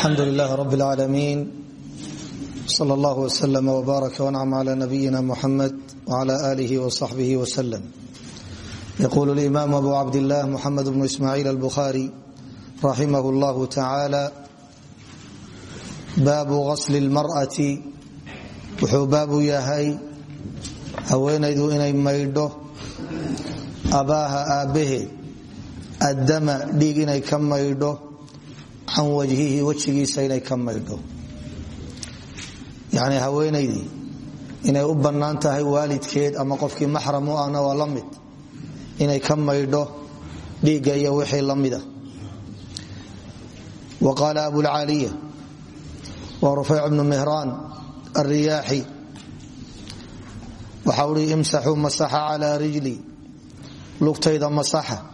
alxamdu lilah rb اlcaalamiin sal allah wslm wbaaraka wancm cla nabiyina muxamed wcla alih wصaxbih wslm yqul اlimam abu cabdilah muxamed bnu ismaciil albukhari raximah اllah tacala baabu gasl اlmarأati wuxuu baabu yahay haweenaydu inay maydho abaaha aabbaheed addama dhiig inay ka maydho can wajhihi wejigiisa inay ka maydho yani haweenaydii inay u bannaan tahay waalidkeed ama qofkii maxram u ahna waa la mid. Inay ka maydho dhiigga iyo wixii la mida. Wa qaala abulcaaliya wa rufayc bnu mihraan alriyaaxi waxa uhi imsaxuu masaxa calaa rijli lugtayda masaxa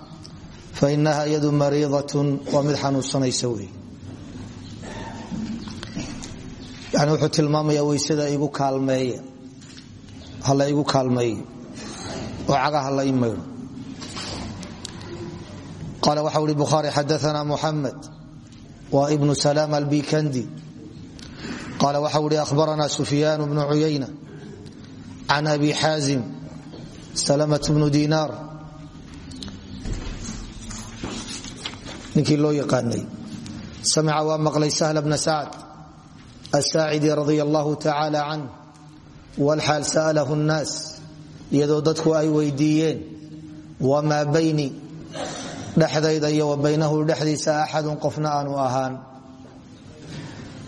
fainaha yadu mariidatun waa mid xanuunsanaysa wey yani wuxuu tilmaamaya weysada igu kaalmeeya hala igu kaalmeeyo oo cagaha la imaydho qaala waxa uhi bukhaari xadaana muxamed wa ibnu salaam albikandi qaala waxa uhi ahbarana sufyaan bnu cuyayna can abi xaazim salamat bnu dinaar ninkii loo yaqaanay. Samica waa maqlay sahla bna sacd asaacidi radia allahu tacaala canh walxaal sa'alahu nnaas iyadoo dadku ay weydiiyeen wamaa bayni dhexdayda iyo wa baynahu dhexdiisa axadun qofna aanu ahaan.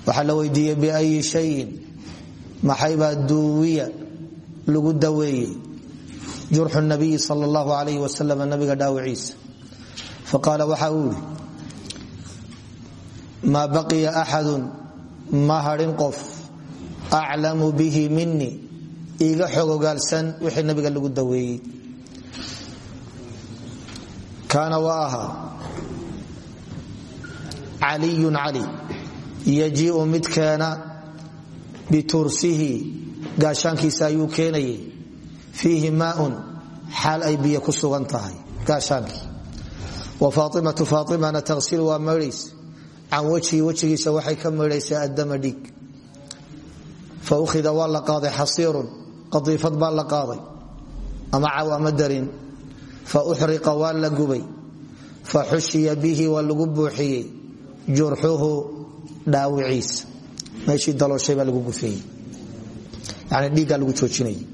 Waxaa la weydiiyey biayi shayin maxaybaa duuwiya lagu daweeyey? Jurxu nabiyi sal allahu alayh maa baqiya axadun ma hadhin qof. Aclamu bihi minii iiga xogogaalsan wixii nabiga lagu daweeyey. Kaana waa ahaa caliyun cali yajiiu mid keena bitursihi gaashaankiisa ayuu keenayay fiihi maaun xaal ay biyo ku sugan tahay gaashaankii wa faaimatu faaimana taqsil waa maydhays can wajhi wejigiisa waxay ka maydhaysaa addama dhiig. Fa ukhida waa la qaaday xasiirun. Qadiifad baa ama caw ama fa uxriqa waa gubay. Fa xushiya bihi waa lagu buuxiyey. Jurxuhu dhaawiciisa meeshii dalooshay baa yani dhiiggaa lagu joojinayay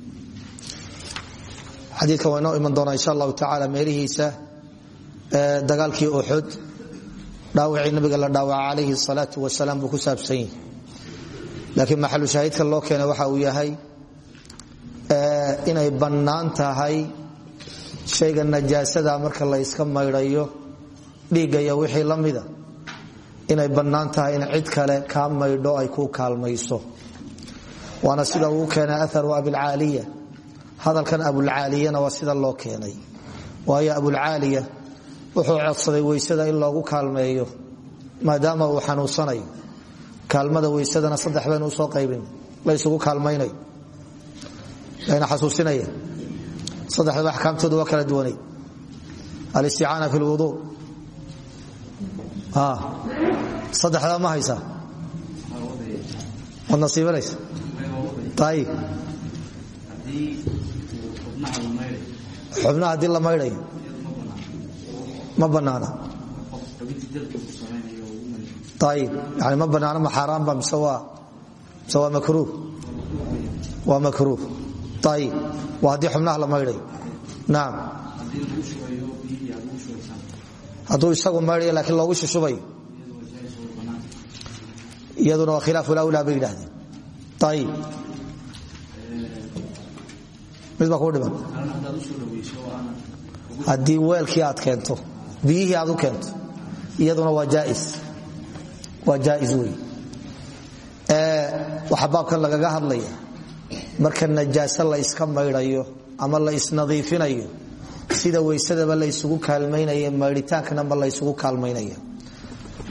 xadiidkan waa inoo iman doonaa insha allahu tacaala meelihiisa dagaalkii uxud dhaawacii nabiga la dhaawaca calayhi salaau wasalaam buu ku saabsan yahi laakiin maxalu shaahidka loo keenay waxa uu yahay inay bannaan shayga najaasada marka la yska maydhayo dhiigga wixii la inay bannaan in cid kale kaa maydho ay ku kaalmayso. Waana sida uu keenay aharu abilcaaliya. Hadalkan abulcaaliyana waa sida loo keenay. Waayo abulcaaliya wuxuu codsaday weysada in loogu kaalmeeyo maadaama uu xanuunsanayo. Kaalmada weysadana saddex baynu u soo qaybin laysugu kaalmaynayo layna xasuusinaya saddexdaba axkaamtoodu waa kala duwanayd alisticaana fi lwuduu saddexdaa ma haysaa waad nasiibanaysa. Ayib xubnaha haddii la maydhayo ma banaana. Yani ma banaana ma xaaraanba mise waa makruuh. Waa makruuh. Ayib waa haddii xubnaha la maydhayo naam. Hadduu isagu maydhayo laakiin loogu shushubayo. Iyaduna waa khilaaf lawlaa bay yidhahdeen ayib mid baa kuu dhiman. Aad keento biyihii aad u keento iyaduna waa jaais wey waxaa baabkan lagaga hadlaya marka najaaso la iska maydhayo ama la isnadiifinayo sida weysadaba la ysugu kaalmaynaya maydhitaankanaba la ysugu kaalmaynaya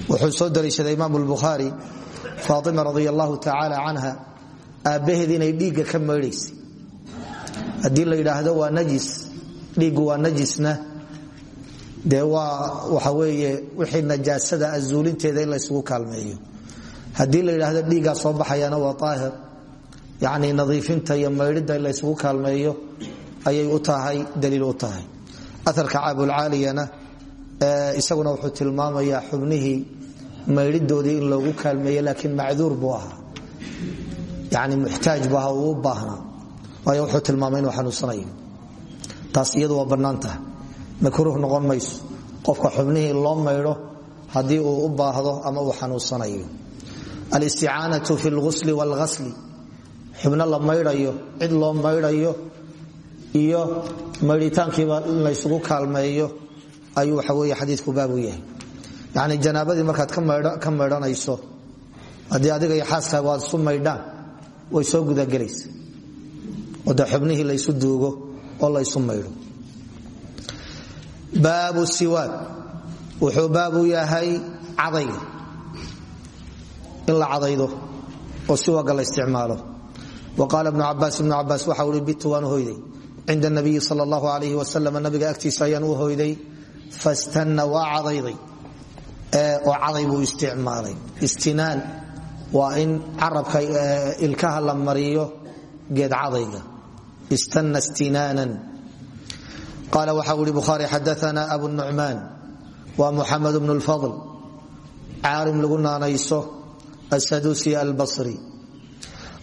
wuxuu soo dariishaday imaam lbukhaari faaima radi allahu tacaala canha aabbaheed inay dhiigga ka maydhaysay. Haddii la yidhaahdo waa najis dhiiggu waa najisna dee waa waxa weeye wixii najaasada azuulinteeda in la ysugu kaalmeeyo. Haddii la yidhaahdo dhiiggaa soo baxayana waa aahir yani nadiifinta iyo maydhida laysugu kaalmeeyo ayay u tahay daliil u tahay. Aarka caabulcaaliyana isaguna wuxuu tilmaamayaa xubnihii maydhidoodii in loogu kaalmeeye laakiin macduur buu ahaa. Yani muxtaaj bu uu baahnaa. Waayo wuxuu tilmaamay inuu xanuunsanayo taas iyadu waa bannaantaha makruuh noqon mayso. Qofka xubnihii loo maydho haddii uu u baahdo ama uu xanuunsanayo. Alisticaanatu fi lghusli wاlghasli xubno la maydhayo cid loo maydhayo iyo maydhitaankiiba in laysugu kaalmeeyo ayuu waxa wey xadiiku baabu yahay. Yani janaabadii markaad ka maydhanayso haddii adiga iyo xaaskaagu aad isu maydhaan way soo gudagelaysa. Oo de xubnihii laysu duugo oo laysu maydho baabu siwaak. Wuxuu baabu yahay cadayga in la cadaydo oo siwaaga la isticmaalo. Wa qaala ibnu cabaas ibnu cabaas waxa ui bitu waan hoyday cinda nabiyi sal allahu alayh wasalam nabiga agtiisa ayaan u hoyday fastanna waa cadayday. Oo caday buu isticmaalay. Istinaan waa in carabka la mariyo geed cadayga qaala waxa ui bukhaari xadaana abu nucmaan wa muxamed bnu lfadl caalim lagu naanayso asadusi albasri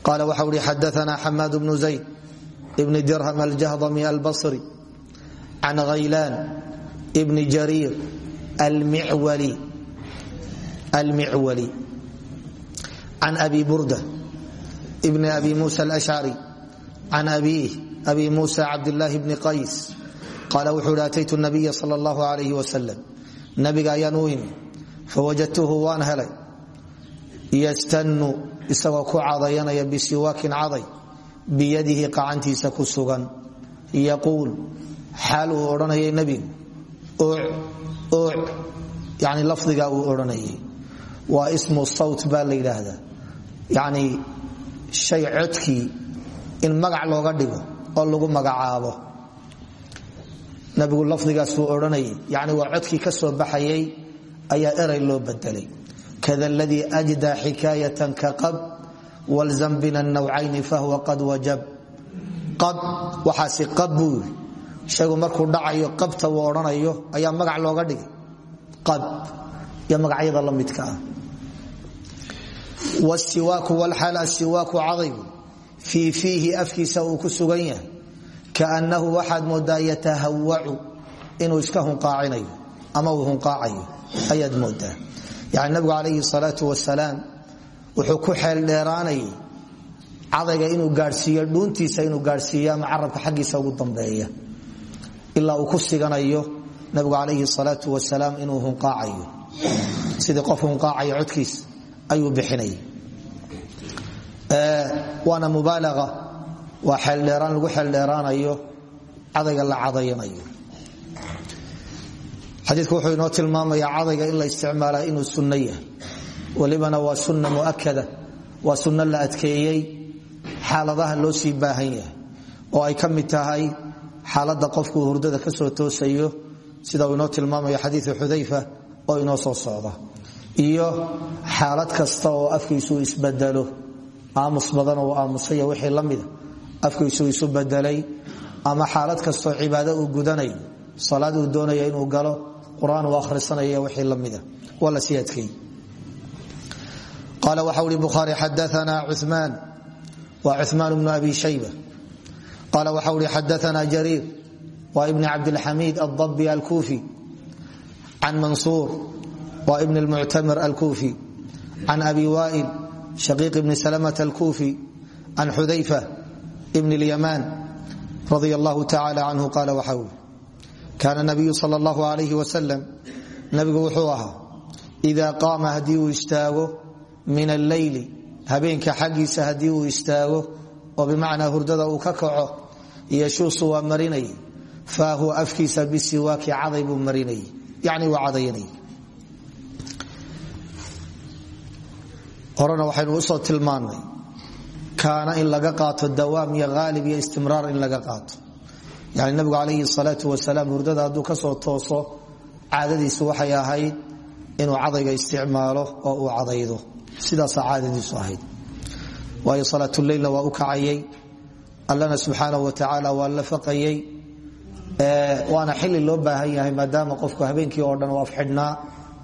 qaala waxa ui xadaana xamaad bnu zayd bn dirham aljahdami albasri can haylaan bni jariir almicwali can abi burda bni abi musa alashcari can abiih abi musa cabdillaahi bni qays qaala wuxuu hi ataytu nabiya sal allahu alayh wasalam nabiga ayaan u imi fawajadtuhu waan helay yastannu isagoo ku cadayanaya bisiwaakin caday biyadihi qacantiisa ku sugan yaquul xaal uu odhanayay nebigu yani lafdiga uu odhanayay waa ismu sawt baa la yidhaahdaa yani shay oo lagu magacaabo nabigu lafdigaasuu odhanayay yani waa codkii ka baxayay ayaa eray loo bedelay. Kada ladii ajdaa xikaayatan ka qab wlzam bina nawcayni fahuwa qad wajab. Qab waxaasi qab buu shaygu markuu dhacayo qabta uu odhanayo ayaa magac looga dhigay. Qab iyo magacyada la midka ah. Wsiwaaku wlxaal asiwaaku cadaygu fii fiihi afkiisa uu ku sugan kaannahu waxaad moodaa yatahawacu inuu iska hunqaacinayo ama uu hunqaacayo ayaad moodaa. Yani nabigu calayhi salaau wasalaam wuxuu ku xeeldheeraanayay cadayga inuu gaadhsiiyo dhuuntiisa inuu gaadhsiiyo ama carabka xaggiisa ugu dambeeya. Ilaa uu ku siganayo nabigu calayhi salaau wasalaam inuu hunqaacayo. Sidii qof hunqaacayo codkiis waa xeeldheeraan lagu xeeldheeraanayo cadayga la cadayanayo. Xadiiku wuxuu inoo tilmaamaya cadayga in la isticmaalaa inuu sunno yahay. Walibana waa sunna muakada waa sunno la adkeeyey xaaladaha loo sii baahan yahay. Oo ay ka mid tahay xaalada qofku hurdada ka soo toosayo sida uu inoo tilmaamayo xadiiu xudayfa oo inoo soo socda. Iyo xaalad kasta oo afkiisu isbedelo aamus badan oo aamusaya wixii la mida afkiisu isu bedelay ama xaalad kastoo cibaado uu gudanayo salaad uu doonaya inuu galo qur'aan uu akhrisanaya wixii la mida waa la sii adkeeyey. Qal wxa ui bukhaari xadaana cumaan wa cumaan bnu abi shayba. Qala waxa ui xadaana jariir. Wa ibni cabdilxamiid aldabi alkufi can mansuur. Wa ibn lmuctamir alkufi can abi wail shaqiiq bni salmt alkufi can xudayfa bn اlyaman radi allahu tacala canhu qala waxa ui kaana nabiyu sal اllahu alayh wasalam nabigu wuxuu ahaa ida qaama haddii uu istaago min alleyli habeenka xaggiisa haddii uu istaago oo bimacnaa hurdada uu ka kaco yeshuusu waa marinay faahu afkiisa bisiwaaki kaana in laga qaato dawaam iyo haalib iyo istimraar in laga qaato. Yani nabigu calayhi salaau wasalaam hurdada hadduu ka soo tooso caadadiisu waxay ahayd inuu cadayga isticmaalo oo uu cadaydo. Sidaasaa caadadiisu ahayd. Waayo salaatuleylna waa u kacayay allana subxaanahu wa tacaala waa la faqayay waana xili loo baahan yahay maadaama qofku habeenkii oo dhan u afxidhnaa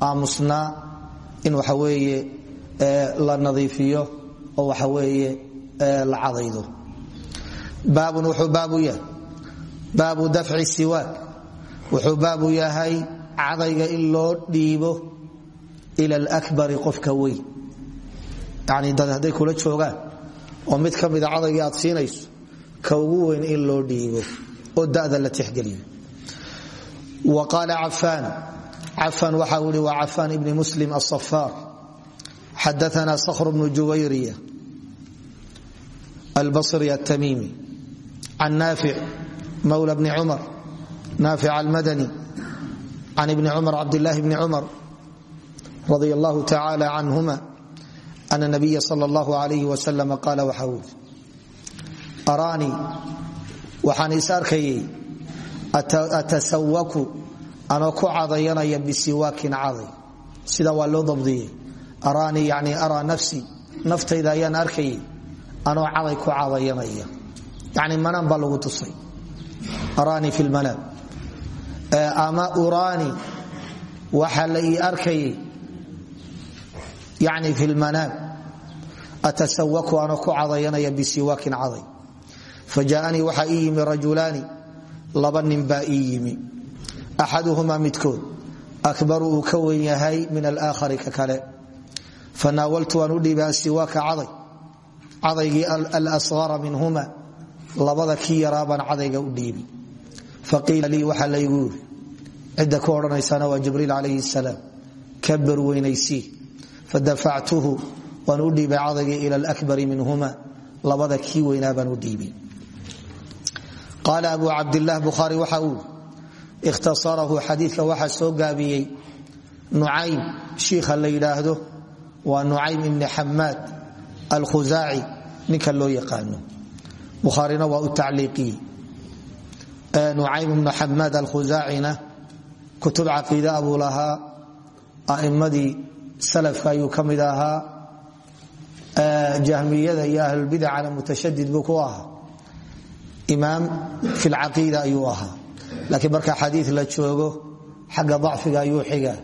aamusnaa in waxa weeye la nadiifiyo oo waxa weeye la cadaydo baabun wuxuu baabu yahay. Baabu dafci siwaak. Wuxuu baabu yahay cadayga in loo dhiibo ila alakbari qofka weyn. Yani dad hadday kula joogaan oo mid ka mida cadaygii aad siinayso ka ugu weyn in loo dhiibo oo dada la tixgeliyo. Wa qaala cafaan. Cafan waxa uu ihi waa cafaan ibni muslim asafaar xadaana skhr bnu juwayriya albari atamiimi can naafic mawla bni cumar naafic almadani can ibni cumar cabdillaahi bni cumar radi allahu tacaala canhuma ana nabiya sal allahu alayh wasalama qaala waxaa uli araanii waxaan is arkayay atasawaku anoo ku cadayanaya bisiwaakin caday sida waa loo dabdiyey araanii yani araa nafsi naftayda ayaan arkayay anoo caday ku cadayanaya yani manaan baa lagu tusay. Araanii fi lmanaam ama uraani waxaa la ii arkayay. Yani fi lmanaam atasawaku anoo ku cadayanaya bisiwaakin caday fajaanii waxaa ii yimi rajulaani. Laba nin baa akbaru uu yahay min alaakhari ka kale. Fanaawaltu waan u asiwaaka caday cadaygii alasara minhuma labada kii yaraabaan cadayga u dhiibi. Faqiila lii waxaa laygu yiri cidda ku odhanaysana waa jibriil calayhi salaam. Kabar weynaysii fadafactuhu waan u dhiibay cadaygii ila alakbari minhuma labada kii weynaa baan u dhiibi qaala abu cabdilah bukhaari waxa uu ikhtasarahu xadiidka waxaa soo gaabiyey. Nucaym shiikha la yidhaahdo waa nucaym ibni xamaad alkhusaaci ninka loo yaqaano. Bukhaarina waa u tacliiqiyey nucaym ibnu xamaad alkhusaacina kutub caqiide abuu lahaa a'imadii salafka ka mid jahmiyada iyo ahlulbidacana mutashadid buu ku ahaa. Imaam fi lcaqiida ayuu ahaa. Marka xadii la joogo xagga dacfiga ayuu xiga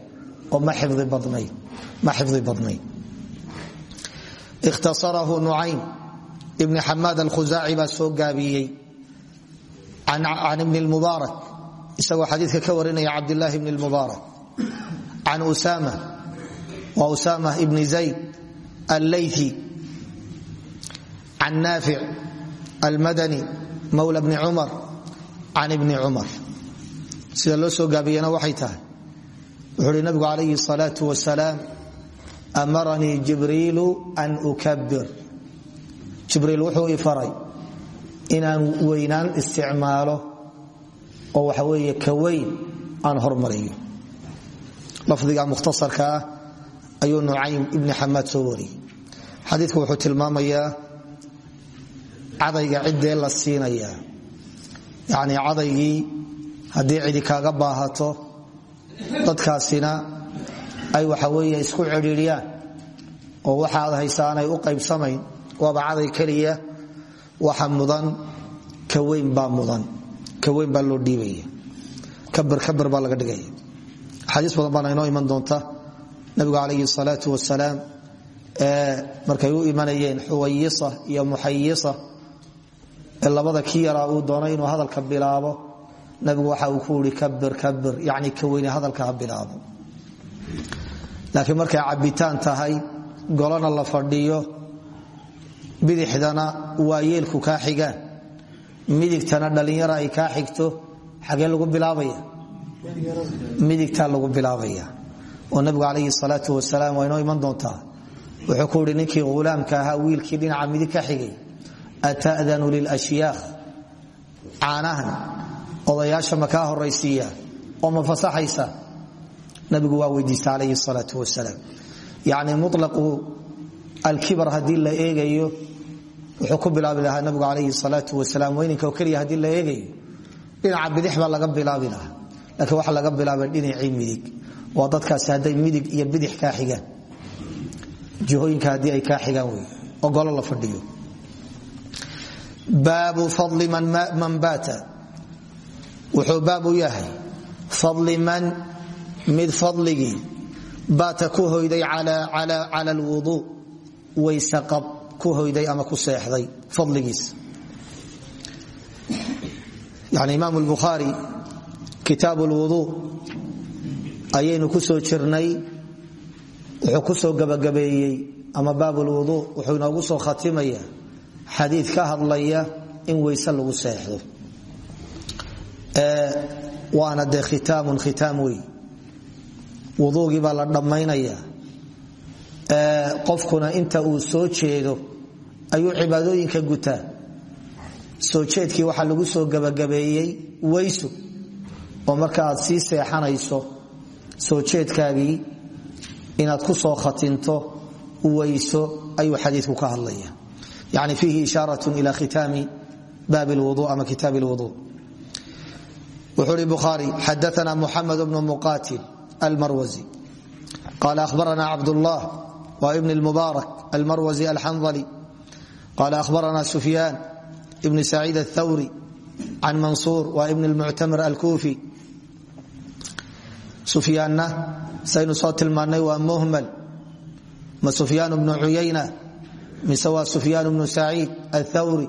oo ma xifdi badnayn ikhtasarahu nucaym ibni xamaad alkhusaaci baa soo gaabiyey. Can ibni lmubaarak isagoo xadiidka ka warinaya cabdilaahi ibni lmubaarak can usama wa usama ibni zayd allayti can naafic almadani. Mawla bni cumar can ibni cumar sida loo soo gaabiyena waxay tahay. Wuxuu uhi nabigu calayhi salaau wasalaam amaranii an ukabir jibriil wuxuu i faray inaan weynaan isticmaalo oo waxa weeye ka weyn aan hormariyo. Lafdiga mukhtasarka ah ayuu nucaym ibni xamaad soo wariyey. Xadiidku wuxuu tilmaamayaa cadayga ciddee la siinayaa. Yacnii cadaygii haddii cidi kaaga baahato dadkaasina ay waxa weeye isku cidhiidhiyaan. Oo waxaad haysaanay u qaybsamayn waaba caday keliya waxa mudan ka weyn baa mudan ka weyn baa loo dhiibaya kabir baa laga dhigaya. Axaadiis badan baana inoo iman doonta nabigu calayhi salaatu wasalaam markay u imanayeen xuwayisa iyo muxayisa labada kii yaraa uu doonay inuu hadalka bilaabo nabigu waxa uu ku ii kabir kabir yani ka weyne hadalka ha bilaabo. Laakiin markay cabitaan tahay golana la fadhiyo bidixdana waa yeelku kaa xigaan. midigtana dhallinyara ay kaa xigto xagee lagu bilaabaya? midigtaa lagu bilaabaya. oo nabigu calayhi salaatu wasalaam waa inoo iman doontaa. wuxuu ku ihi ninkii hulaamka ahaa wiilkii dhinaca midig ka xigay ata'danu lilashyaakh caanahan odayaasha ma kaa horaysiiya oo ma fasaxaysa? Nabigu waa weydiista calayhi salaau wasalaam. Yacni alkibar haddii la eegayo wuxuu ku bilaabi lahaa nabigu calayhi salaau wasalaam. Weyninka oo keliya haddii la eegayo dhinaca bidix laga bilaabi laakiin waxaa laga bilaabay dhinacii midig. Waa dadkaasi hadday midig iyo bidix kaa xigaan. Jihooyinka haddii ay kaa xigaan wey ogolo la fadhiyo. Baabu fadli man baata. Wuxuu baab yahay fadli man mid fadligii baata ku hoyday cala alwuduu waysaqab ku hoyday ama ku seexday fadligiis. Yani imaam lbukhaari kitaab lwuduu ayaynu ku soo jirnay wuxuu ku soo gabagabeeyey ama baab lwuduu wuxuu inoogu soo khatimaya xadiid ka hadlaya in weyse lagu seexdo. Waana dee khitaamun khitaam wey wuduugii la dhammaynaya qofkuna inta uu soo jeedo ayuu cibaadooyinka gutaa. Soo jeedkii waxaa lagu soo gabagabeeyey weysu oo marka aad sii seexanayso soo jeedkaagii inaad ku soo khatinto weyso ayuu xadiiku ka hadlaya yani fiihi ishaarat ila khitaami baab lwuu ama kitaab lwuu wuxuu hi bukhaari xadaana muxamed bnu muqatil almarwazi. Qala ahbarana cabdullah wa ibn lmubaarak almarwazi alxandali qala ahbarana sufyaan ibn saciid athawri can mansuur wa ibn lmuctamir alkufi. Sufyaanna saynu soo tilmaannay waa muhmal. Ma sufyaan bnu cuyayna mise waa sufyaan bnu saciid athawri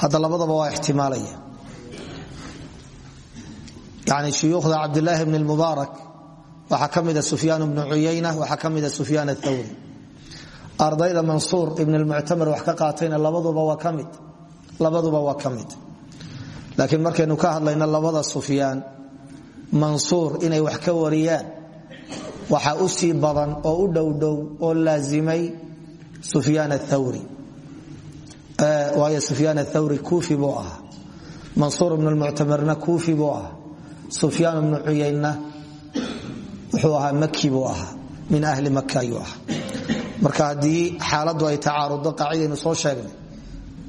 hadda labadaba waa ixtimaalaya. Yani shuyuukhda cabdilaahi bn mubaarak waxaa ka mida sufyaan bnu cuyayna waxaa ka mida sufyaan athawri ardayda mansuur ibn lmuctamir wax ka qaatayna labaduba waa ka mid. Laakiin markaynu ka hadlayno labada sufyaan mansuur inay wax ka wariyaan waxaa u sii badan oo u dhowdhow oo laazimay sufyaan athawri waayo sufyaan athawri kuufi buu ahaa. Mansuur ibn lmuctamirna kuufi buu ahaa. Sufyaan ibnu cuyaynna wuxuu ahaa maki buu ahaa min ahli maka ayuu ahaa. Marka haddii xaaladdu ay tacaaruddo qaacidaynu soo sheegnay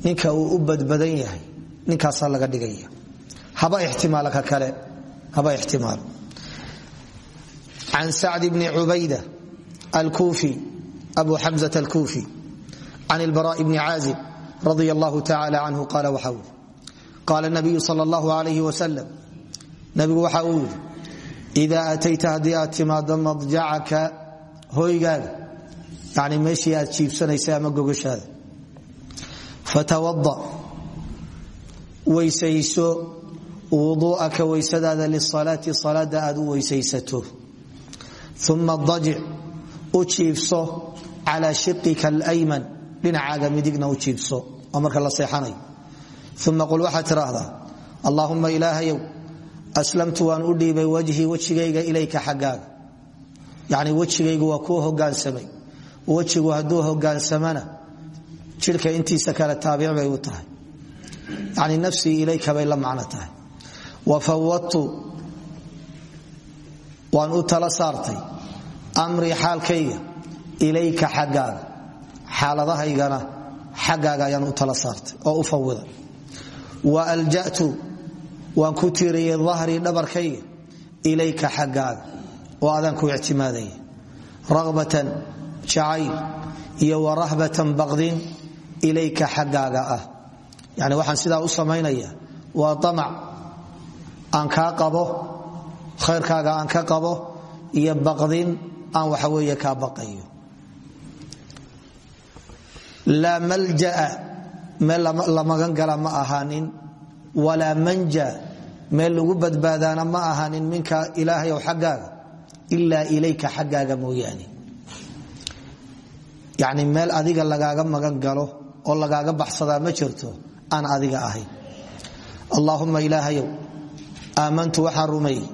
ninka uu u badbadan yahay ninkaasaa laga dhigaya haba ixtimaala ka kale haba ixtimaalo can sacd bni cubayda alkuufi abu xamzة alkuufi can ilbara bni caazib radia allahu tacala canhu qaala waxa ui qaala nabiyu sal اllahu alayh wasalam nabigu waxa idaa atayta haddii aad timaado madjacaka hoygaaga yani meeshii aad jiibsanaysa ama gogashaada fatawada weysayso wuduu'aka weysadaada lisalaati salaada aad u weysaysato uma dajic u jiibso calaa shiqika alayman dhinacaaga midigna u jiibso oo marka la seexanayo uma qul waxaad tidhaahdaa allaahumma ilaahayow aslamtu waan u dhiibay wajhii wejigayga ilayka xaggaaga. Yacni wejigaygu waa kuu hogaansamay. Wejigu hadduu hogaansamana jidhka intiisa kale taabic bay u tahay. Yani nafsii ilayka bay la macno tahay. Wa fawadtu waan u tala saartay amrii xaalkayga ilayka xaggaaga. Xaaladahaygana xaggaaga ayaan u tala saartay oo u fawida wa alja'tu waan ku tiiriyey dahrii dhabarkayga ilayka xaggaaga oo adaan ku ictimaadaya ragbatan jacayl iyo wa rahbatan baqdin ilayka xaggaaga ah. Yani waxaan sidaa u samaynaya waa amac aan kaa qabo khayrkaaga aan ka qabo iyo baqdin aan waxaweeye kaa baqayo. Laa maljaa meel la magan gala ma ahaanin walaa manja meel lagu badbaadaana ma ahaanin minka ilaahayow xaggaaga ilaa ilayka xaggaaga mooyaane. Yani meel adiga lagaaga magan galo oo lagaaga baxsadaa ma jirto aan adiga ahayn. Allaahuma ilaahayow aamantu waxaan rumeeyey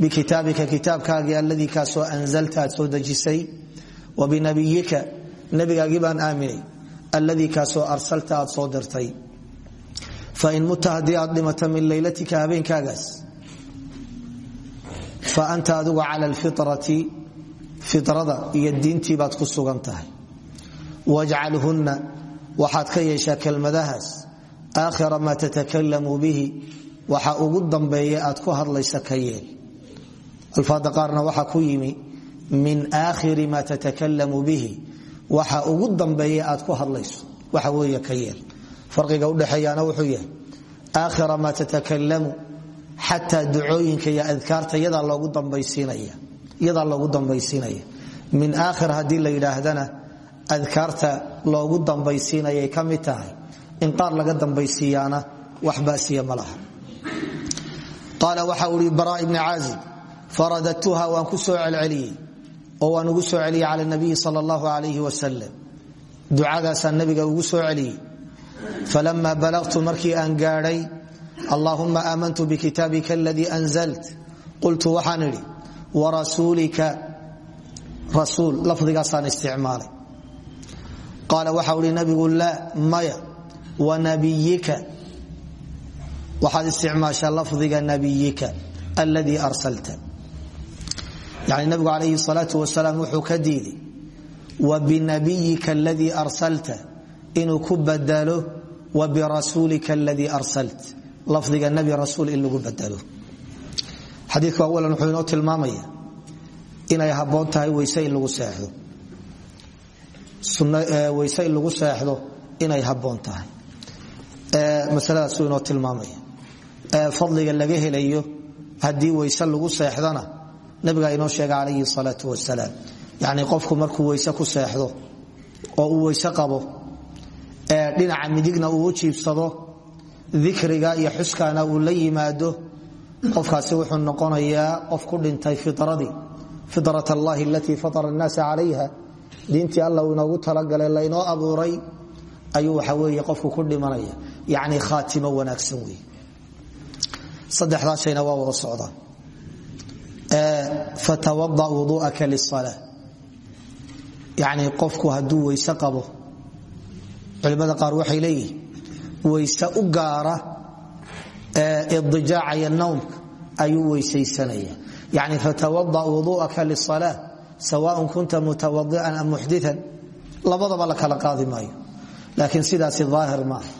bikitaabika kitaabkaagii alladii kaasoo anzalta aad soo dejisay wa binabiyika nebigaagii baan aaminay alladii kaasoo arsalta aad soo dirtay fain mutta haddii aad dhimata min laylatika habeenkaagaas fa anta adigu cala alfitrati firada iyo diintii baad ku sugan tahay wajcalhunna ka yeeshaa kelmadahaas aakhira maa tatakalamu bihi waxa ugu dambeeya aad ku hadlaysa ka yeel alfaada qaarna ku yimi min aakhiri ma tatakalamu bihi waxa ugu dambeeya aad ku hadlayso waxa weeye ka farqiga udhexeeyaana wuxuu yahay aakhira ma tatakalamu xataa ducooyinka iyo adkaarta yadaa loogu dambaysiinaya min aakhir haddii la yidhaahdana adkaarta loogu dambaysiinayay ka tahay in qaar laga dambaysiiyaana wax baasiya ma laha. Qaala waxa bara ibni caazib faradadtuha waan ku soo oo waan ugu soo celiyey cala nabiyi sal allahu alayh wasalam ducadaasaan nabiga ugu soo celiyey falama balagtu markii aan gaadhay allahuma aamantu bikitaabika aladii anzalt qultu waxaan idhi warasuulika rasuul lafdigaasaan isticmaalay qaala waxa uhi nabigu laa maya wanabiyika waxaad isticmaashaa lafdiga nabiyika aladii arsalta yani nabigu calayhi salaau wasalaam wuxuu ka diiday wa binabiyika aladii arsalta inuu ku badalo wa birasuulika aladii arsalt. Lafdiga nabi rasuul in lagu badalo. Xadiika awalan wuxuu inoo tilmaamaya inay habboon tahay weyse lagu seexdo. Weyse in lagu seexdo inay habboon tahay. Masaladaasuu inoo tilmaamaya. Fadliga laga helayo haddii weyse lagu seexdana nabigaa inoo sheega calayhi salaau wasalaam yacni qofku markuu weyse ku seexdo oo uu weyse qabo dhinaca midigna uu jiibsado dikriga iyo xuskaana uu la yimaado qofkaasi wuxuu noqonayaa qof ku dhintay firadii fitrat allahi alatii fatara annaasa calayha diintii alla uu inoogu talagalay laynoo abuuray ayuu waxa weeye qofku ku dhimanaya. Yacni khaatimo wanaagsan wey saddexdaa shayna waa wada socdaan fatawada wuduu'aka lisala yacni qofku hadduu weyse qabo culimmada qaar waxay leeyihiin weyse u gaara idijaaca iyo nawmka ayuu weysaysanaya. Yani fatawada wuduu'aka lisala sawaaءn kunta mutawadican am muxdian labadaba la kala qaadi maayo. Sidaasi aahir maaha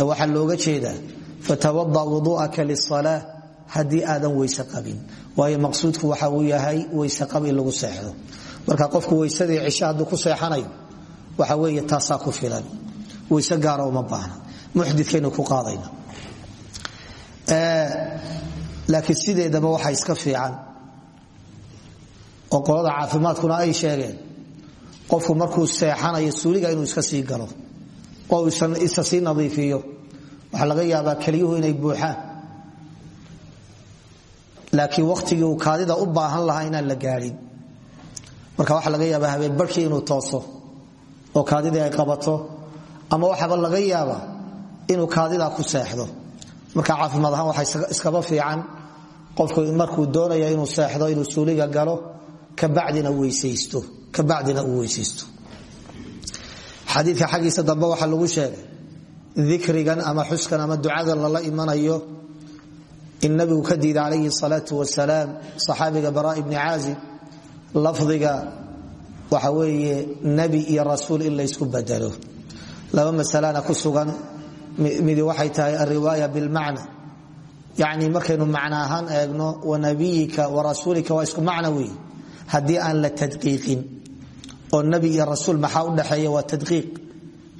waxaa looga jeedaa fatawada wuduu'aka lisala haddii aadan weyse qabin. Waayo maqsuudku waxa uu yahay weyse qab in lagu seexdo. Marka qofku weysadii hadduu ku seexanayo waxa weeye taasaa ku filan. Weyse gaara uma baahna. Muxdikaynu ku qaadayna. Laakiin sideedaba waxa iska fiican. Oo qolada caafimaadkuna ay sheegeen. Qofku markuu seexanayo suuliga inuu iska sii galo oo isa sii nadiifiyo waxaa laga yaabaa keliyuhu inay buuxaan. Laakiin wakhtigii uu kaadida u baahan lahaa inaan la gaadhin marka waxaa laga yaabaa habeen barhkii inuu tooso oo kaadidii ay qabato ama waxaaba laga yaabaa inuu kaadidaa ku seexdo. Marka caafimaad ahaan waxaa iskaba fiican qofku markuu doonaya inuu seexdo inuu suuliga galo kabacdina uu weysaysto xadiika xaggiisa dambe waxaa lagu sheegay dikrigan ama xuskan ama ducadan lala imanayo in nabigu ka diida calayhi salaau wasalaam saxaabiga bara ibni caazib lafdiga waxa weeye nebi iyo rasuul in laysku bedelo. Laba masalana ku sugan midi waxay tahay alriwaaya bilmacna. Yani markaynu macno ahaan eegno wanabiyika warasuulika waa isku macna haddii aan la tadqiiqin oo nebi iyo rasuul maxaa u dhaxeeya? Waa tadqiiq.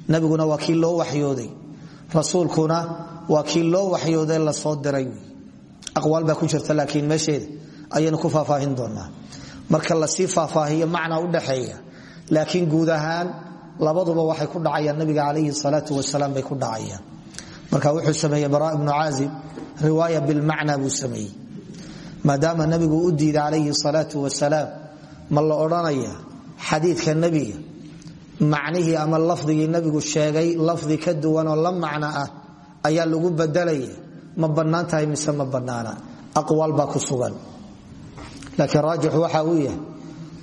Nebiguna waa loo waxyooday. Rasuulkuna waa loo waxyooday la soo diray aqwaal baa ku jirta laakiin meesheeda ayaynu ku faahfaahin doonaa marka la sii faahfaahiyo macna u dhaxeeya. Laakiin guud ahaan labaduba waxay ku dhacayaan nabiga calayhi salaau wasalaam bay ku dhacayaan. Marka wuxuu sameeyey bara ibnu caazib riwaaya bilmacna buu sameeyey. Maadaama nabigu u diiday calayhi salaau wasalaam ma la odhanaya xadiidka nebiga macnihii ama lafdigii nabigu sheegay lafdi ka duwanoo la macno ah ayaa lagu bedelaya ma bannaan tahay mise ma bannaana? Aqwaal baa ku sugan laakiin raajixu waxa uu yahay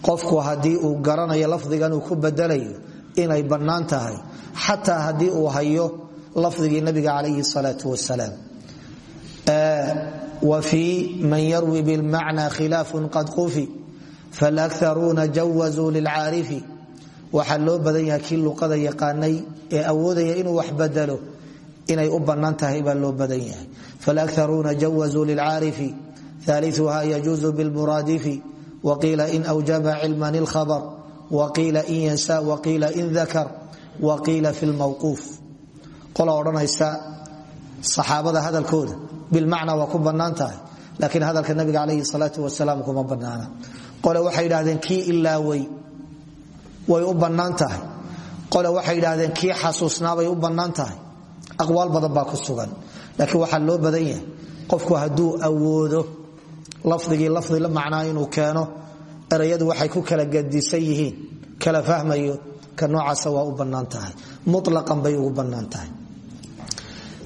qofku haddii uu garanayo lafdigan uu ku bedelayo inay bannaan tahay xataa uu hayo lafdigii nabiga calayhi salaau wasalaam wa fii man yarwi bilmacna khilaafun qad qufi faalaktharuuna jawazuu lilcaarifi waxaa loo badan yahay luqada yaqaanay ee awoodaya inuu wax bedelo inay u bannaan tahay loo badan yahay. Faalaktharuuna jawazuu lilcaarifi ثالثها يجوز بالمرادف وقيل إن أوجب علما الخبر وقيل إن ينسى وقيل إن ذكر وقيل في الموقوف قل odhanaysa صaxaabada hadalkooda bilmacna waa ku bannaan tahay laakiin hadalka nabiga calayhi salaatu wasalaam kuma bannaana qole waxay yidhahdeen kii ilaawey way u bannaan tahay qole waxay yidhahdeen kii xasuusnaabay u bannaan tahay aqwaal badan baa ku sugan laakiin waxaa loo badan yahay qofku hadduu awoodo lafdigii lafdi la macnaa inuu keeno erayadu waxay ku kala gadisan kala fahmayo ka noocaasa waa u bannaan tahay. Mulaqan bay ugu bannaan tahay.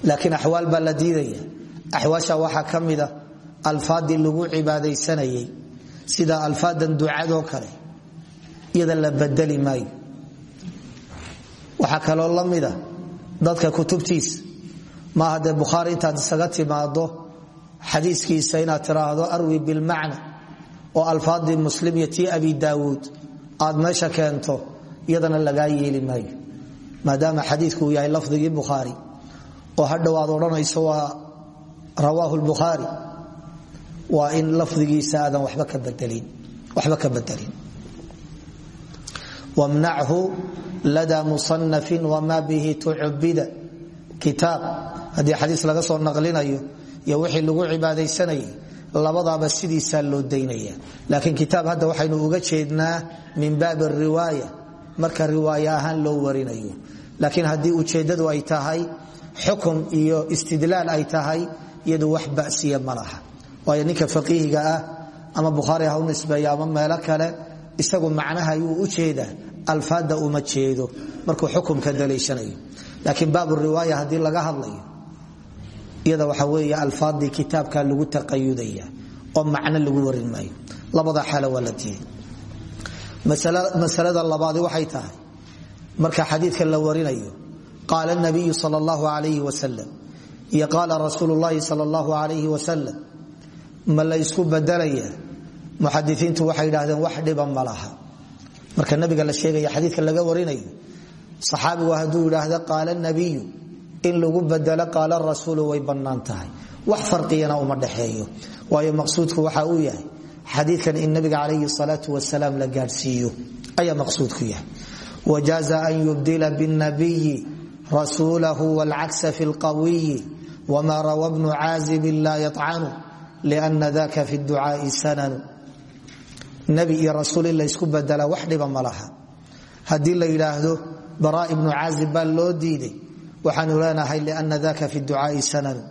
Laakiin axwaal baa la diidaya. Axwaasha waxaa ka sida alfaadan ducadoo kale iyada la badeli maayo. Waxaa kaloo la dadka kutubtiisa maaha dee bukhaari intaad isaga timaado xadiiskiisa inaad tiraahdo arwi bilmacna oo alfaadii muslim iyo tii abi daawuud aad meesha keento iyadana lagaa yeeli maayo. Maadaama xadiiku yahay lafdigii bukhaari oo hadhow aad odhanayso waa rawaahu lbukhaari waa in lafdigiisa aadan waba ka bedelin wamnachu lada musanafin wma bihi tucubida kitaab. Haddii xadiis laga soo naqlinayo iyo wixii lagu cibaadaysanayay labadaaba sidiisaa loo daynaya. Laakiin kitaab hadda waxaynu uga jeednaa min baabi riwaaya marka riwaaya ahaan loo warinayo. Laakiin haddii ujeeddadu ay tahay xukum iyo istidlaal ay tahay iyadu wax basiya ma laha. Ninka faqiihiga ah ama bukhaari ha u ama meelo kale isagu macnaha ayuu u jeedaa alfaada uma jeedo. Markuu xukumka daliishanayo. Laakiin baabu riwaaya haddii laga hadlayo iyada waxa weeye alfaadii kitaabka lagu taqayudaya oo macno lagu warin maayo. Labada xaalo waa masalada labaadi waxay tahay. Marka xadiidka la warinayo qaala nabiyu sal allahu alayhi wasalam iyo qaala rasuulu llahi sal allahu alayhi ma la ysku bedelaya muxadisiintu waxay yidhaahdeen wax dhiba ma marka nabiga la sheegaya xadiidka laga warinayo saxaabigu hadduu yidhaahdo qaala nabiyu in lagu bedelo qaala rasuulu way bannaan wax farqiyana uma dhexeeyo. Waayo maqsuudku waxa uu yahay xadiikan in nabiga calayhi salaatu wasalaam la gaadhsiiyo ayaa maqsuudku yahay. Wajaaza an yubdila binabiyi rasuulahu wlcaksa fi lqawiyi wma rawa bnu caazibin laa yacanu lina daka fi ducaai sananu. Nebi iyo rasuul in laysku bedela wax dhiba ma laha. Haddii la yidhaahdo bara ibnu caazib baa loo diiday waxaanu leenahay lina daka fi ducaai sananu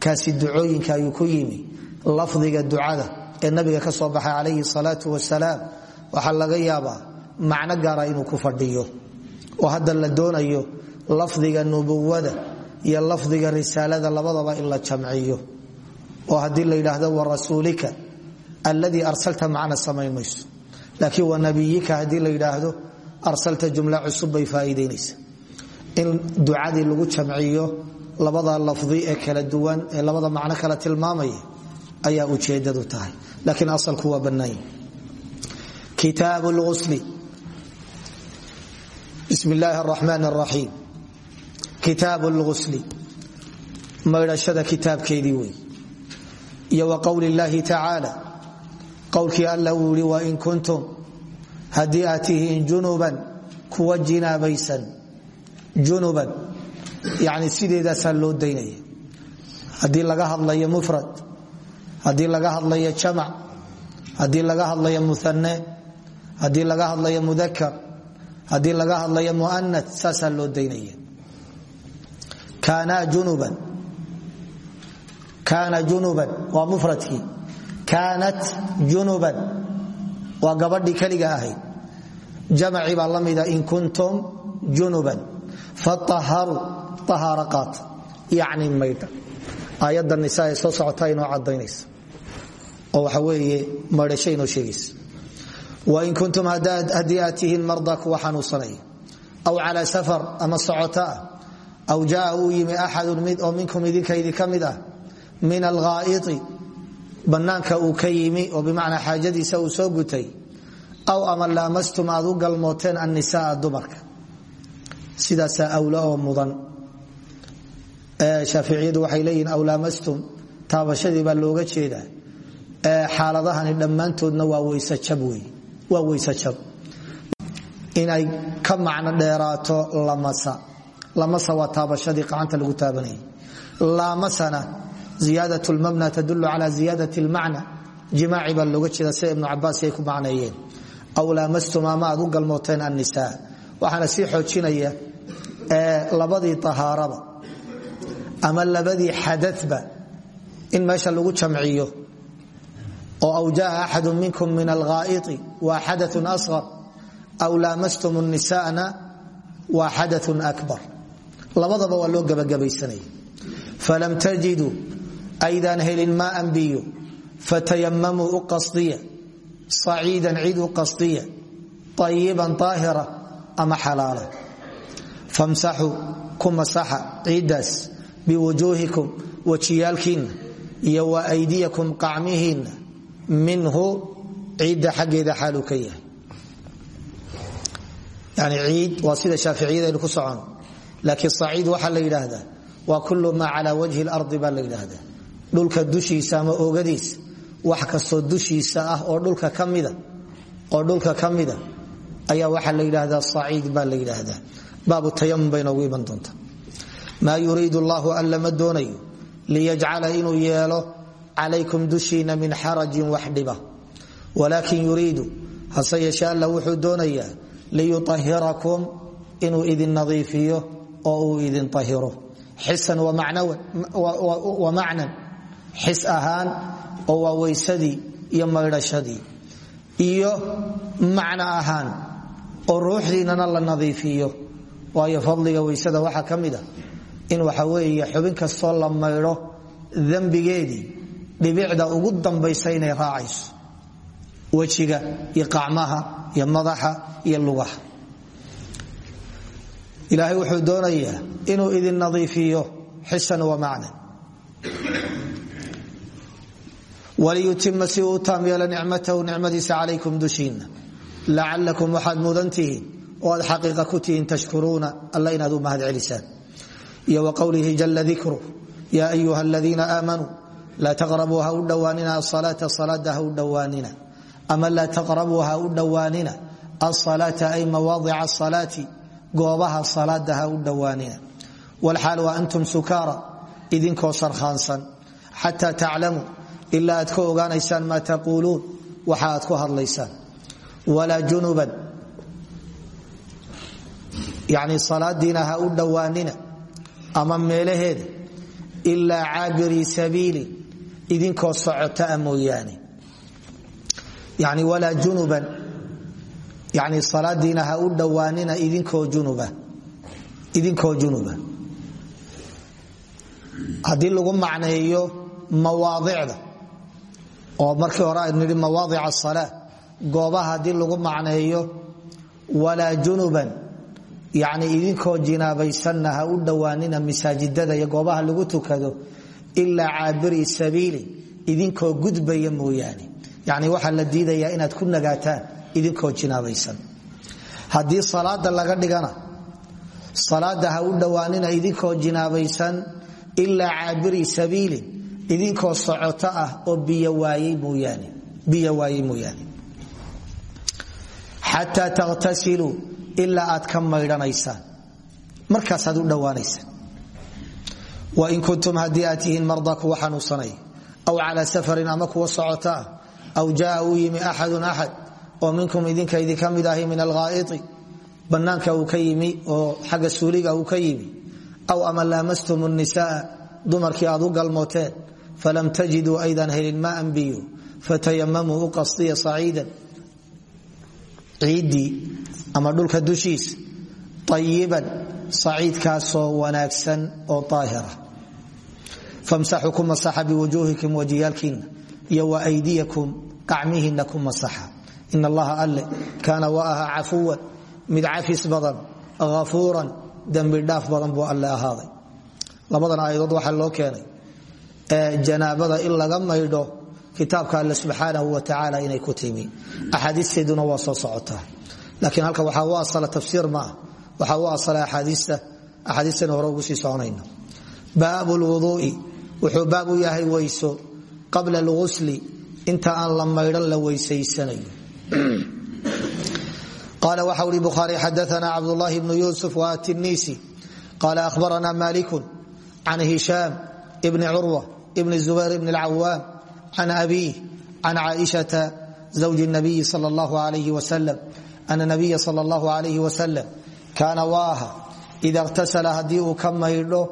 kaasi ducooyinka ayuu ku yimi. Lafdiga ducada ee nabiga ka soo baxay calayhi salaau wasalaam waxaa laga yaabaa macno gaara inuu ku fadhiyo. Oo hadda la doonayo lafdiga nubuwada iyo lafdiga risaalada labadaba in la jamciyo. Oo haddii la yidhaahdo warasuulika alladii arsalta macna samayn mayso. Laakiin wanabiyika haddii la yidhaahdo arsalta jumla cusub bay faaiideynaysa in ducadii lagu jamciyo labada lafdi ee kala duwan ee labada macno kala tilmaamaya ayaa ujeedadu tahay. Laakiin asalku waa bannaany kitaab lusli bismi illaahi araxmaan araxiim kitaab lusli maydhashada iyo wa qowli llaahi tacaala qowlkii alla uu kuntum haddii junuban kuwa jinaabaysan junuban. Yani sideedaasaa loo daynaya. Haddii laga hadlayo mufrad haddii laga hadlayo jamac haddii laga hadlayo muane haddii laga hadlayo mudakar haddii laga hadlayo muanat saasaa loo daynaya. Kaana junuban. Waa mufradkii. Kaanat junuban. Waa gabadhii keliga ahayd. Jamacii baa la mida in kuntum junuban faaharu ahaaro qaata yacni maydha aayadda nisa ee soo socota inoo cadaynaysa oo waxa weeye maydhasho inoo sheegaysa. Wain kuntum haddii aad tihiin marda kuwa xanuunsanaya aw calaa safar ama socota ah aw jaa uu yimi axadun mid oo minkum idinka idinka mid ah min alghaa'iti bannaanka uu ka yimi ama laamastum aad u galmooteen annisaaa dumarka sidaasaa awla oo mudan. Shaaficiyadu waxay leeyihiin awlaamastum taabashadii baa looga jeedaa. Xaaladahani dhammaantoodna waa weysajab wey waa weysajab inay ka macno dheeraato lamasa. Lamasa waa taabashadii qacanta lagu taabanayay. Laamasana ziyaadat lmabna tadulu cala ziyaadat lmacna jimaaci baa looga jeeda sida ibnu cabaas ay ku macneeyeen. Aw laamastum ama aad u galmooteen annisaa. Waxaana sii xoojinaya ee labadii ahaarada ama labadii xadaba in meesha lagu jamciyo oo aw jaa axadu minkum min alghaa'iti waa xadaun asqar aw laamastum nisana waa xadaun akbar. Labadaba waa loo gebagabaysanaya falam tajiduu aydaan helin maan biyo fatayamamuu u qasdiya saciidan qasdiya ayiban aahira ama xalaala famsaxuu ku masaxa ciiddaas biwujuuhikum wajiyaalkiinna iyo wa aydiyakum qacmihiinna minhu ciidda xaggeeda xaaluu ka yahay. Yani ciid waa sida shaaficiyadaynu ku socono laakiin saciid waxaa la yidhaahdaa waa kullu maa calaa wajhi lardi baa la yidhaahdaa dhulka dushiisa ama oogadiisa wax kastoo dushiisa ah oo dhulka kamida oo dhulka ka mida ayaa waxaa la yidhaahdaa baa la baabu tayamum bay noogu iman doonta maa yuriidu allahu alla ma doonayo liyajcala inuu yeelo calaykum dushiina min xarajin wax dhiba. Walaakin yuriidu hase yeeshe alla wuxuu doonayaa liyuahirakum inuu idin nadiifiyo oo uu idin ahiro xisan wa macnan. Xis ahaan oo waa weysadii iyo maydhashadii. Iyo macno ahaan oo ruuxdiinana la nadiifiyo waayo fadliga weysada waxaa ka mid in waxa weeye xubin kastoo la maydho dembigeedii dhibicda ugu dambaysa inay raacayso. Wejiga iyo qacmaha iyo lugaha. Ilaahay wuxuu doonayaa inuu idin nadiifiyo xisan wa macnan waliyutima si uu taam yeelo nicmatahu nicmadiisa calaykum dushiinna oo aad xaqiiqa ku tihiin tashkuruuna alla inaad u mahad celisaan iyo wa qowlihi jala dikru yaa ayuha aladiina aamanuu laa taqrabuu ha u dhowaanina asalaata salaada ha u dhowaanina ama laa taqrabuu ha u dhowaanina asalaata ay mawaadica asalaati goobaha salaada ha u dhowaanina wlxaal wa antum sukaara idinkoo sarkhaansan xataa taclamuu ilaa aad ka ogaanaysaan maa taquuluun waxa aad ku hadlaysaan walaa junuban yani salaadiina ha u dhowaanina ama meelaheeda ilaa caabirii sabiilin idinkoo socotaa mooyaane. yani walaa junuban yani salaadiina ha u dhowaanina idinkoo junuba haddii lagu macneeyo mawaadicda oo markii hore aynu nihi mawaadic asala goobaha haddii lagu macneeyo walaa junuban yani idinkoo jinaabaysanna ha u dhowaanina masaajidada iyo goobaha lagu tukado ilaa caabiri sabiili idinkoo gudbaya mooyaane. Yani waxaa la diidayaa inaad ku nagaataan idinkoo jinaabaysan. Haddii salaada laga dhigana salaada ha u dhowaanina idinkoo jinaabaysan ilaa caabiri sabiilin idinkoo socoto ah oo biyo waayey mooyaane xataa takhtasiluu ilaa aad ka maydhanaysaan markaasaad u dhowaanaysaan. Wain kuntum haddii aad tihiin marda kuwa xanuunsanaya aw calaa safarin ama kuwa socota ah aw jaa uu yimi axadun axad oo minkum idinka idinka mid min alghaa'iti bannaanka uu ka yimi oo xagga suuliga uu ka yimi aw ama laamastum nisaa dumarkii aad u galmooteen falam tajiduu aydan helin maan biyo fatayamamuu u qasdiya saciidan ama dhulka dushiisa ayiban saciidkaasoo wanaagsan oo aahira famsaxuu ku masaxa biwujuuhikum wajiyaalkiinna wa aydiyakum qacmihiinna ku masaxa. Allaha alle kaana wa aha cafuwan mid cafis badan afuuran dembi dhaaf badan buu alle ahaaday. Labadan aayadood waxaa loo keenay janaabada in laga maydho kitaabka alle subxaanahu wa tacaala inay ku timi. Axaadiisteeduna waa soo socotaa laakiin halka waxaa u asala tafsiir maaha waxaa u asala axaadiista. Axaadiistaynu hore ugu sii soconayno. Baabu lwuduui wuxuu baab u yahay weyso. Qabla algusli inta aan la maydhan la weysaysanayo. Qala waxa uri bukhaari xadaana cabdulahi bnu yusuf wa tinisi qala ahbarana maliku can hishaam bni curwa bni zubayr bni اlcawaam can abiih can caaishata zawji nabiyi sal اllahu alayh wasalam ana nabiya sal اllahu alayh wasalam kaana waaha ida اqtasala haddii uu ka maydho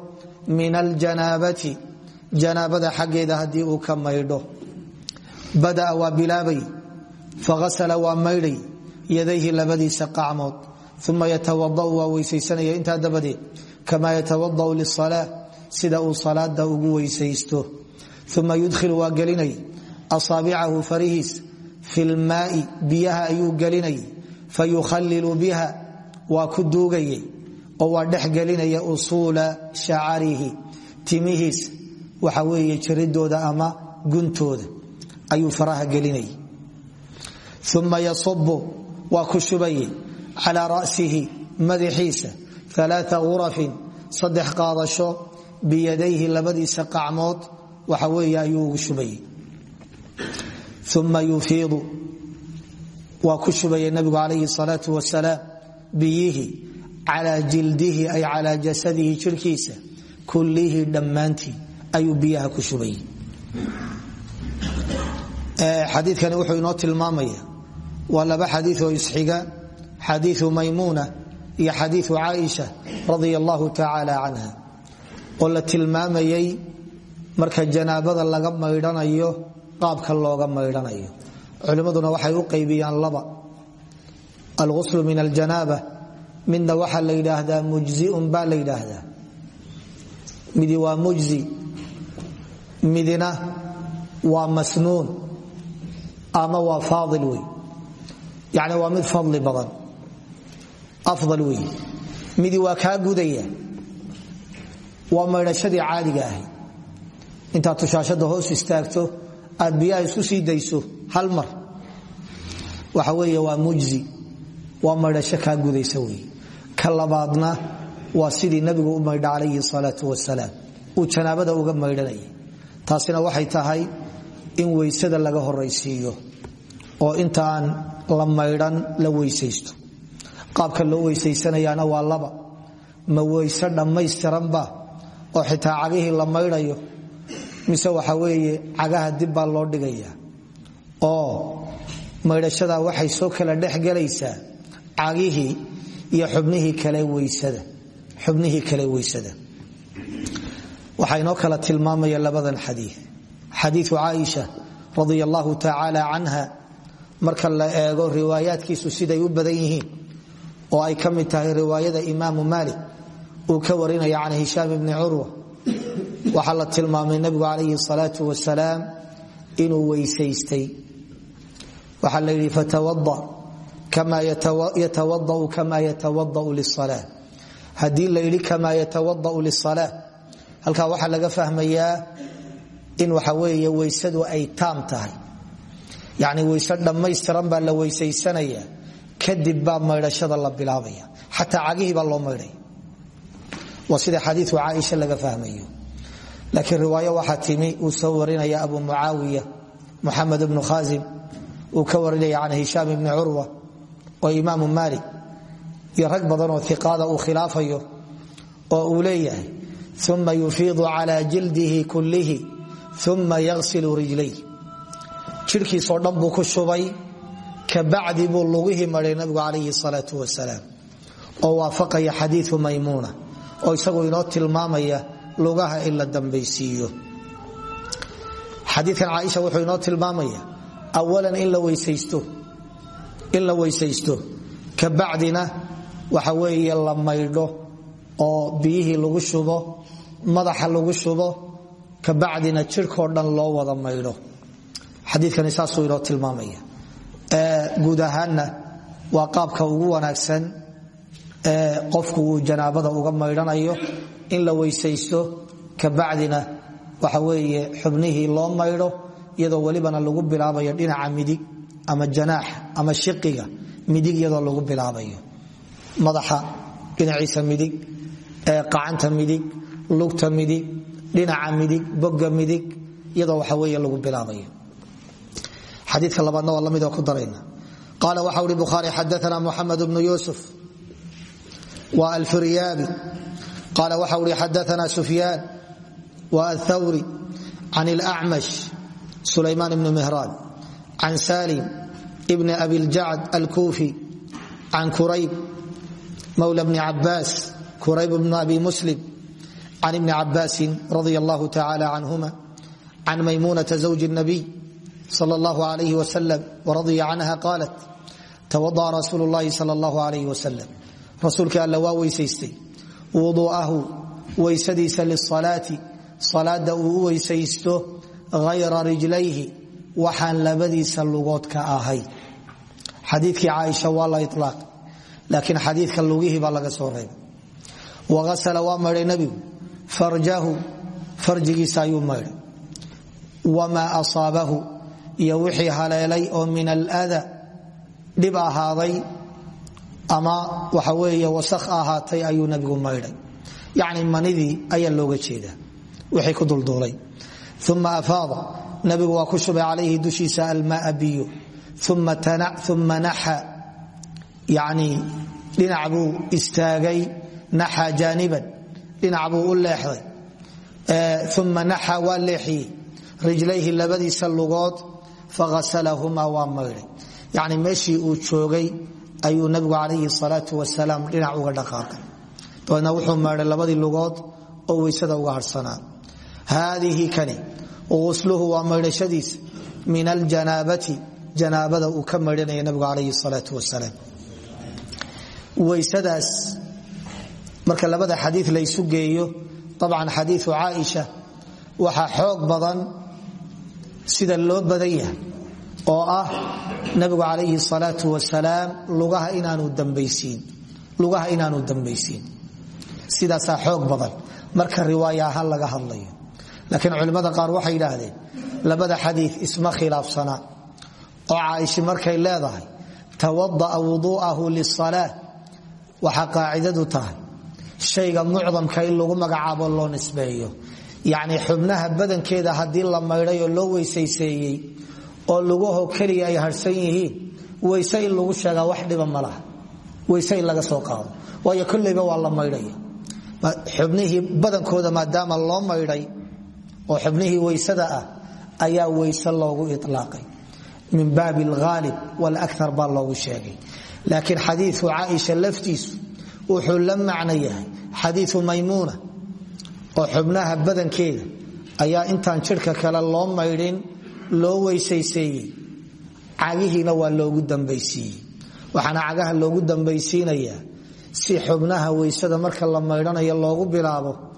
min aljanaabati janaabada xaggeeda haddii uu ka maydho badaa waa bilaabay faasala waa maydhay yadayhi labadiisa qacmood uma yatawadau waa weysaysanaya intaa dabadeed kama yatawadau lisalaa sida uu salaada ugu weysaysto uma yudkhil waa gelinay asaabicahu farihiis fi fayukhalilu biha waa ku duugayay oo waa dhex gelinaya usuula shacarihi timihiis waxa weeye jiridooda ama guntooda ayuu faraha gelinay uma yasubu waa ku shubaye calaa ra'sihi madaxiisa aa urafin saddex qaadasho biyadayhi labadiisa qacmood waxa weeye ayuu ugu shubayey uma yufiidu waa ku shubaya nabigu calayhi salaau wasalaam biyihi calaa jildihi ay calaa jasadihi jirkiisa kullihi dhammaantii ayuu biyaha ku shubayey xadiikani wuxuu inoo tilmaamaya waa laba xadii oo isxiga xadiiu maymuuna iyo xadiiu caaisha radia allahu tacaala canha tilmaamayay marka janaabada laga maydhanayo qaabka looga maydhanayo culimmaduna waxay u qaybiyaan laba. Alghuslu min aljanaaba midna waxaa la yidhaahdaa mujziun baa la yidhaahdaa. Midi waa mujzi midina waa masnuun ama waa faail wey yani waa mid fadli badan afdal wey midi waa kaa gudaya waa maydhashadii caadiga ahayd intaad tushaashada hoos istaagto aad biyaha isku sii dayso hal mar. Waxa weey waa mujzi waa maydhasho kaa gudaysa wey ka labaadna waa sidii nabigu u maydha calayhi salaau wasalaam uu janaabada uga maydhanayay. Taasina waxay tahay in weysada laga horaysiiyo oo intaan la maydhan la weysaysto. Qaabka loo weysaysanayaana waa laba. Ma weyse dhammaystiranba oo xitaa cagihii la maydhayo mise waxa weeye cagaha dib baa loo dhigaya oo maydhashadaa waxay soo kala dhex gelaysaa cagihii iyo xubnihii kale weysada inoo kala tilmaamaya labadan xadii xadiiu caaisha radia allahu tacaala marka la eego riwaayaadkiisu siday u badan yihiin oo ay ka mid tahay riwaayada imaamu maalik uu ka warinaya can hishaam ibni curwa waxaa la tilmaamay nabigu calayhi salaau wasalaam inuu weysaystay waxaa la yidhi fatawada kama yatawadau kama yatawadau lisala haddii la yidhi kama yatawadau lisala halkaa waxaa laga fahmayaa in waxa weeye weysadu ay taam tahay. Yacni weyse dhammaystiran baa la weysaysanaya kadib baa maydhashada la bilaabaya. Xataa cagihii baa loo maydhaya waa sida xadiiu caaisha laga fahmayo. Laakiin riwaayo waxaa timi uu soo warinaya abu mucaawiya muxamed bnu khaasim uu ka warinaya can hishaam ibni curwa oo imaamu maalik iyo rag badanoo iqaada uu khilaafayo oo uu leeyahay uma yufiidu cala jildihi kullihi uma yagsilu rijlay. Jirhkiisoo dhan buu ku shubay kabacdi buu lugihii maray nabigu calayhi salaau wasalaam oo waafaqaya xadiiu awalan in la weysaysto kabacdina waxa weeye la maydho oo biyihii lagu shubo madaxa lagu shubo kabacdina jirhkoo dhan loo wada maydho xadiikani saasuu inoo tilmaamaya guud ahaanna waa qaabka ugu wanaagsan ee qofku uu janaabada uga maydhanayo in la weysaysto kabacdina waxa weeye xubnihii loo maydho iyadoo welibana lagu bilaabayo dhinaca midig ama janaax ama shiqiga midig iyadoo lagu bilaabayo. Madaxa dhinaciisa midig qacanta midig lugta midig dhinaca midig boga midig iyadoo waxa weeye lagu bilaabayo. Xadiika labaadna waa la mid oo ku darayna. Qaala waxa uhi bukhaari xadaana muxamed bnu yuusuf wa alfiryaabi qaala waxa uhi xadaana sufyaan wa athawri can اlacmash sulaymaan ibn mihraan can salim ibn abiljacd alkuufi can kurayb mawla bni cabaas kurayb bn abi muslim can ibni cabaasin radi allahu tacala canhuma can maymuunata zawji nabiy sal allahu alayh wasalam waradya canha qaalat tawadaa rasuulu llahi sal allahu alayh wasalam rasuulkii alla waa weysaystay wuduu'ahu weysadiisa lisalaati salaada uu u weysaysto hayra rijlayhi waxaan labadiisa lugood ka ahay. Xadiikii caaisha waa la ilaaq laakiin xadiika lugihii laga soo reebay waasala waa maydhay nebigu. Farjahu farjigiisa ayuu maydhay. Wamaa asaabahu iyo wixii haleelay oo min alada dhib ahaaday ama waxa weeye wasakh ahaatay ayuu nebigu maydhay. Yacni manidii ayaa looga jeedaa. Wixii ku dulduulay uma afaada nabigu waa ku shubay calayhi dushiisa almaa biyo uma naxa yani dhinac buu istaagay naxa jaaniban dhinac buu u leexday uma naxa waa leexiyey rijlayhi labadiisa lugood faghasalahumaa waa maydhay yani meeshii uu joogay ayuu nabigu calayhi salaau wasalaam dhinac uga dhaqaaqay dabeedna haadihi kani usluhu waa maydhashadiisa min aljanaabati janaabada uu ka maydhanaya nabigu calayhi salaau wasalaam weysadaas marka labada xadii laysu geeyo abcan xadiiu caaisha waxaa xoog badan sida loo badan yahay oo ah nabigu calayhi salaau wasalaam lugaha inaanu dambaysiin sidaasaa xoog badan. Marka riwaaya ahaan laga hadlayo laakiin culimmada qaar waxay yidhaahdeen labada xadii isma khilaafsana. Oo caaisha markay leedahay tawada'a wuduu'ahu lisalaa waxaa qaacidadu tahay shayga mucdamka in lagu magacaabo loo nisbeeyo. Yacni xubnaha badankeeda haddii la maydhay oo loo weysayseeyey oo lugaho keliya ay harhsan yihiin in lagu sheegaa wax dhiba ma laha. Laga soo qaado. Waayo kolleyba waa la maydhaya. Xubnihii badankooda maadaama loo maydhay oo xubnihii weysada ah ayaa weyse loogu ilaaqay min baabi alghaalib walaar baa loogu sheegay. Laakiin xadiiu caaisha laftiisu wuxuu la macno yahay. Xadiiu maymuuna oo xubnaha badankeeda ayaa intaan jidhka kale loo maydhin loo weysayseeyey cagihiina waa loogu dambaysiiyey. Waxaana cagaha loogu dambaysiinayaa si xubnaha weysada marka la maydhanayo loogu bilaabo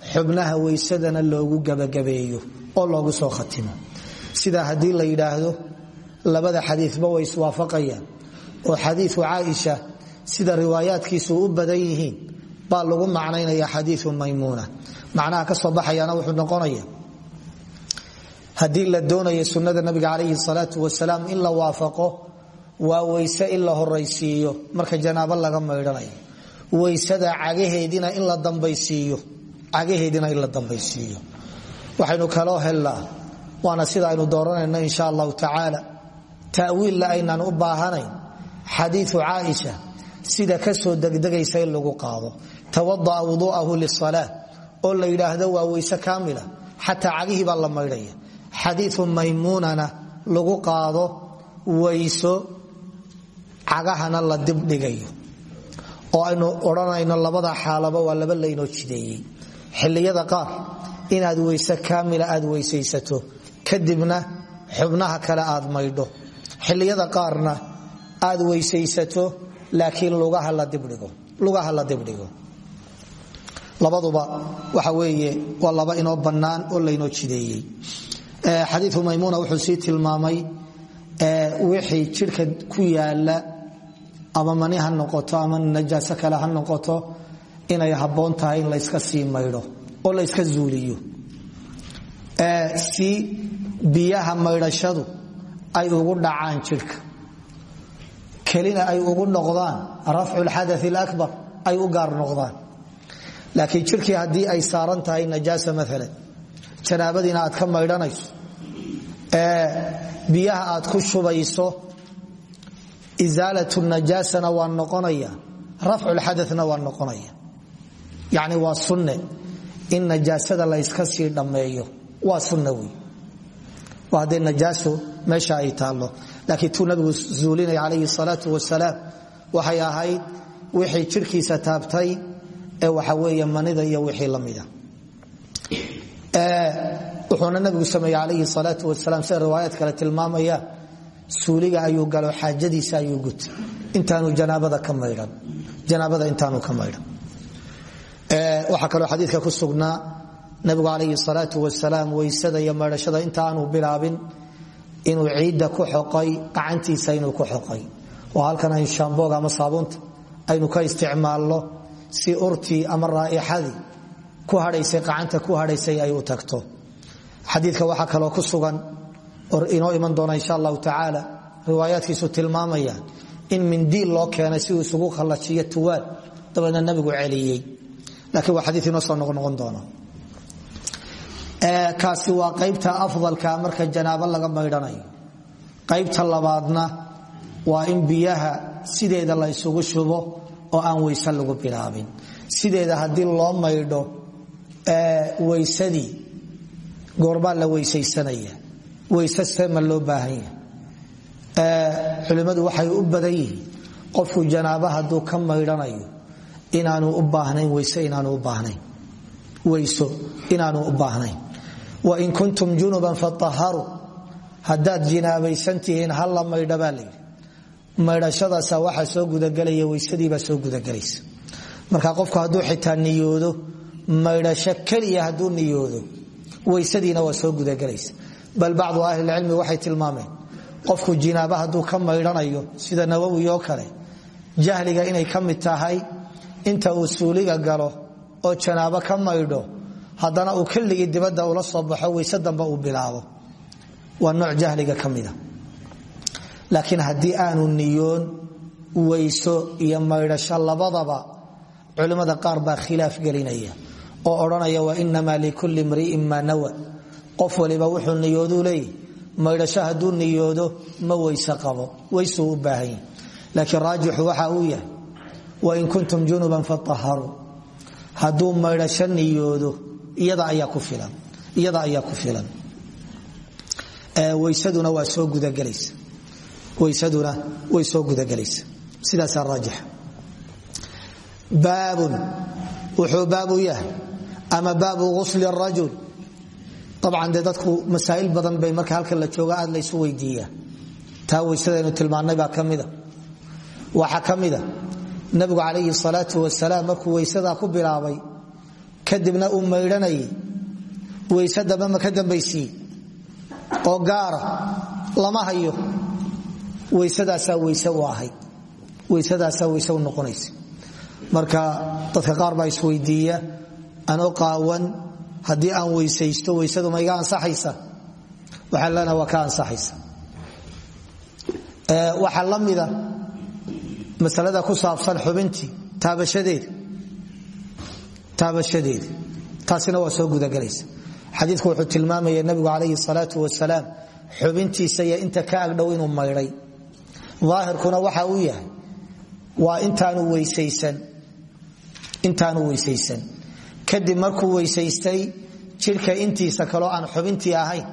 xubnaha weysadana loogu gabagabeeyo oo loogu soo khatimo. Sidaa haddii la yidhaahdo labada xadiiba way iswaafaqayaan. Oo xadiiu caaisha sida riwaayaadkiisu u badan yihiin baa lagu macnaynaya xadiiu maymuuna. Macnaha ka soo baxayana wuxuu noqonaya haddii la doonayo sunnada nabiga calayhi salaau wasalaam in la waafaqo waa weyse in la marka janaabo laga maydhanayo weysada cagaheedina in la dambaysiiyo cagaheedina in la dambaysiiyo. Waxaynu kaloo hellaa waana sida aynu dooranayno insha allahu tacaala. Tawiilla aynaan u baahanayn. Xadiiu caaisha sida ka soo degdegaysa lagu qaado. Tawada'a wuduu'ahu lisalaa oo la yidhaahdo waa weyse kaamila. Xataa cagihii baa la maydhaya. Xadiiu maymuunana lagu qaado weyso cagahana la dibdhigayo. Oo aynu odhanayno labada xaalaba waa laba laynoo jideeyey xilliyada qaar inaad weyse kaamila aad weysaysato kadibna xubnaha kale aad maydho. Xilliyada qaarna aad weysaysato laakiin lugaha la dibdhigo labaduba waxa weeye waa laba inoo bannaan oo laynoo jideeyey. Xadiiu maymuuna wuxuu sii tilmaamay wixii jidhka ku yaalla ama mani ha noqoto ama najaaso kale ha noqoto inay habboon tahay in layska sii maydho oo layska zuuliyo. Si biyaha maydhashadu ay ugu dhacaan jidhka kelina ay ugu noqdaan rafcu lxadaث اlakbar ay u gaar noqdaan. Laakiin jidhkii haddii ay saaran tahay najaasa maalan janaabadiina aad ka maydhanayso biyaha aad ku shubayso isaalatu najaasana waa noqonaya rafculxadana waa noqonaya yacni waa sunne. In najaasada layska sii dhammeeyo waa sunna wey waa hadday najaaso meesha ay taallo. Laakiin tuu nabigu zuulinaya calayhi salaatu wasalaam waxay ahayd wixii jirhkiisa taabtay ee waxa weeye manida iyo wixii la mida. Wuxuuna nabigu sameeye calayhi salaatu wasalaam sida riwaayaad kale tilmaamayaan suuliga ayuu galo xaajadiisa ayuu gutay. Intaanu janaabada ka maydhan janaabada intaanu ka maydhan waxaa kaloo xadiidka ku sugnaa nabigu calayhi salaatu wasalaam weysada iyo maydhashada inta aanu bilaabin inuu ciidda ku xoqay gacantiisa inuu ku xoqay. Oo halkan aynu shaamboga ama saabuunta aynu ka isticmaalno si urtii ama raa'ixadii ku hadhaysay gacanta ku hadhaysay ay u tagto. Xadiidka waxaa kaloo ku sugan oo inoo iman doona insha allahu tacaala riwaayaadkiisu tilmaamayaan in mindiil loo keenay si uu isugu khallajiyo tuwaal dabeedna nabigu celiyey laakiin waa xadii inoo soo noqnoqon doona kaasi waa qaybta afdalka marka janaabo laga maydhanayo qaybta labaadna waa in biyaha sideeda la ysugu shubo oo aan weyse lagu bilaabin. Sideeda haddii loo maydho weysadii goorbaa la weysaysanaya weyse sema loo baahan yahay. Culimmadu waxay u badan yihiin qofku janaabo hadduu ka maydhanayo inaanu u baahnayn weyse inaanu u baahnayn. Weyso inaanu u baahnayn. Wain kuntum junuban faaharuu haddaad jinaabaysan tihiin halla maydha baa layidhi maydhashadaasa soo gudagelaya weysadiibaa soo gudagelaysa. Marka qofku hadduu xitaa niyoodo maydhasho keliya hadduu niyoodo weysadiina waa soo gudagelaysa. Bal bacdu ahlilcilmi waxay tilmaameen qofku jinaaba hadduu ka maydhanayo sida nawowi oo kale jahliga inay ka tahay inta uu suuliga galo oo janaabo ka maydho haddana uu keligii dibadda ula soo baxo weyse dambe uu bilaabo. Waa nooc jahliga ka mida laakiin haddii aanu niyoon weyso iyo maydhasho labadaba culimmada qaar baa khilaaf gelinaya oo odhanaya wa inamaa likulli mri'in maa nawa. Qof waliba wuxuu niyooduu leeyahy maydhasho hadduu niyoodo ma weyse qabo weysuu u baahan laakiin raajixu waxa uu yahay wain kuntum junuban faaharuu hadduu maydhasho niyoodo iyada ayaa ku filan weysaduna waa soo gudagelaysa. Weysaduna way soo gudagelaysa. Sidaasaa raajixa baabun wuxuu baabu yahay. Ama baabu ghusli rajul. Abcan dadku masaa'il badan bay marka halkan la jooga aad laysu weydiiyaa taa weysadaynu tilmaannay baa ka mida waxaa nabigu calayhi salaatu wasalaam markuu weysadaa ku bilaabay kadibna uu maydhanayay weyse dambe ma ka dambaysiiye oo gaara lama hayo. Weysadaasaa weyse u ahayd weysadaasaa weyse marka dadka qaar baa isweydiiya anoo qaawan haddii aan weysaysto weysadu ma iga ansaxaysa? Waxaan leenaha waa ka ansaxaysa. Waxaa la masalada ku saabsan xubintii taabashadeeda taasina waa soo gudagelaysa xadiidku wuxuu tilmaamaya nabigu calayhi salaatu wasalaam xubintiisa iyo inta ka agdhow inuu maydhay. Daahirkuna waxa uu yahay waa intaanu weysaysan kadib markuu weysaystay jidhka intiisa kaloo aan xubintii ahayn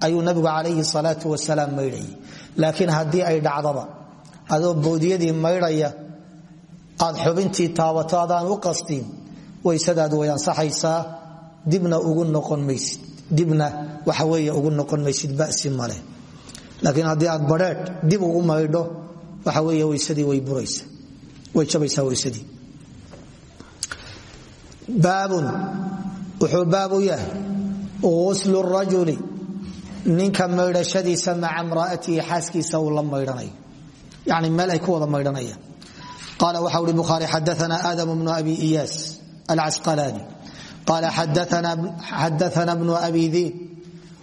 ayuu nabigu calayhi salaatu wasalaam maydhayay laakiin haddii ay dhacdaba adoo boodiyadii maydhaya aad xubintii taabato adaan u qastiin weysadaadu way ansaxaysaa dibna ugu noqon maysid dibna waxa weeye ugu noqon maysid basi male. Laakiin haddii aad badheedh dib ugu maydho waxa weeye weysadii way buraysa way jabaysaa weysadii baabun wuxuu baab yahay uslu rajuli ninka maydhashadiisa maca mraatihi xaaskiisa uu la maydhanayo yani meel ay ku wada maydhanayaan. Qaala waxa uhi bukhaari xadaana aadam bnu abi iyaas alcasqalaani qaala xadaana bnu abi diin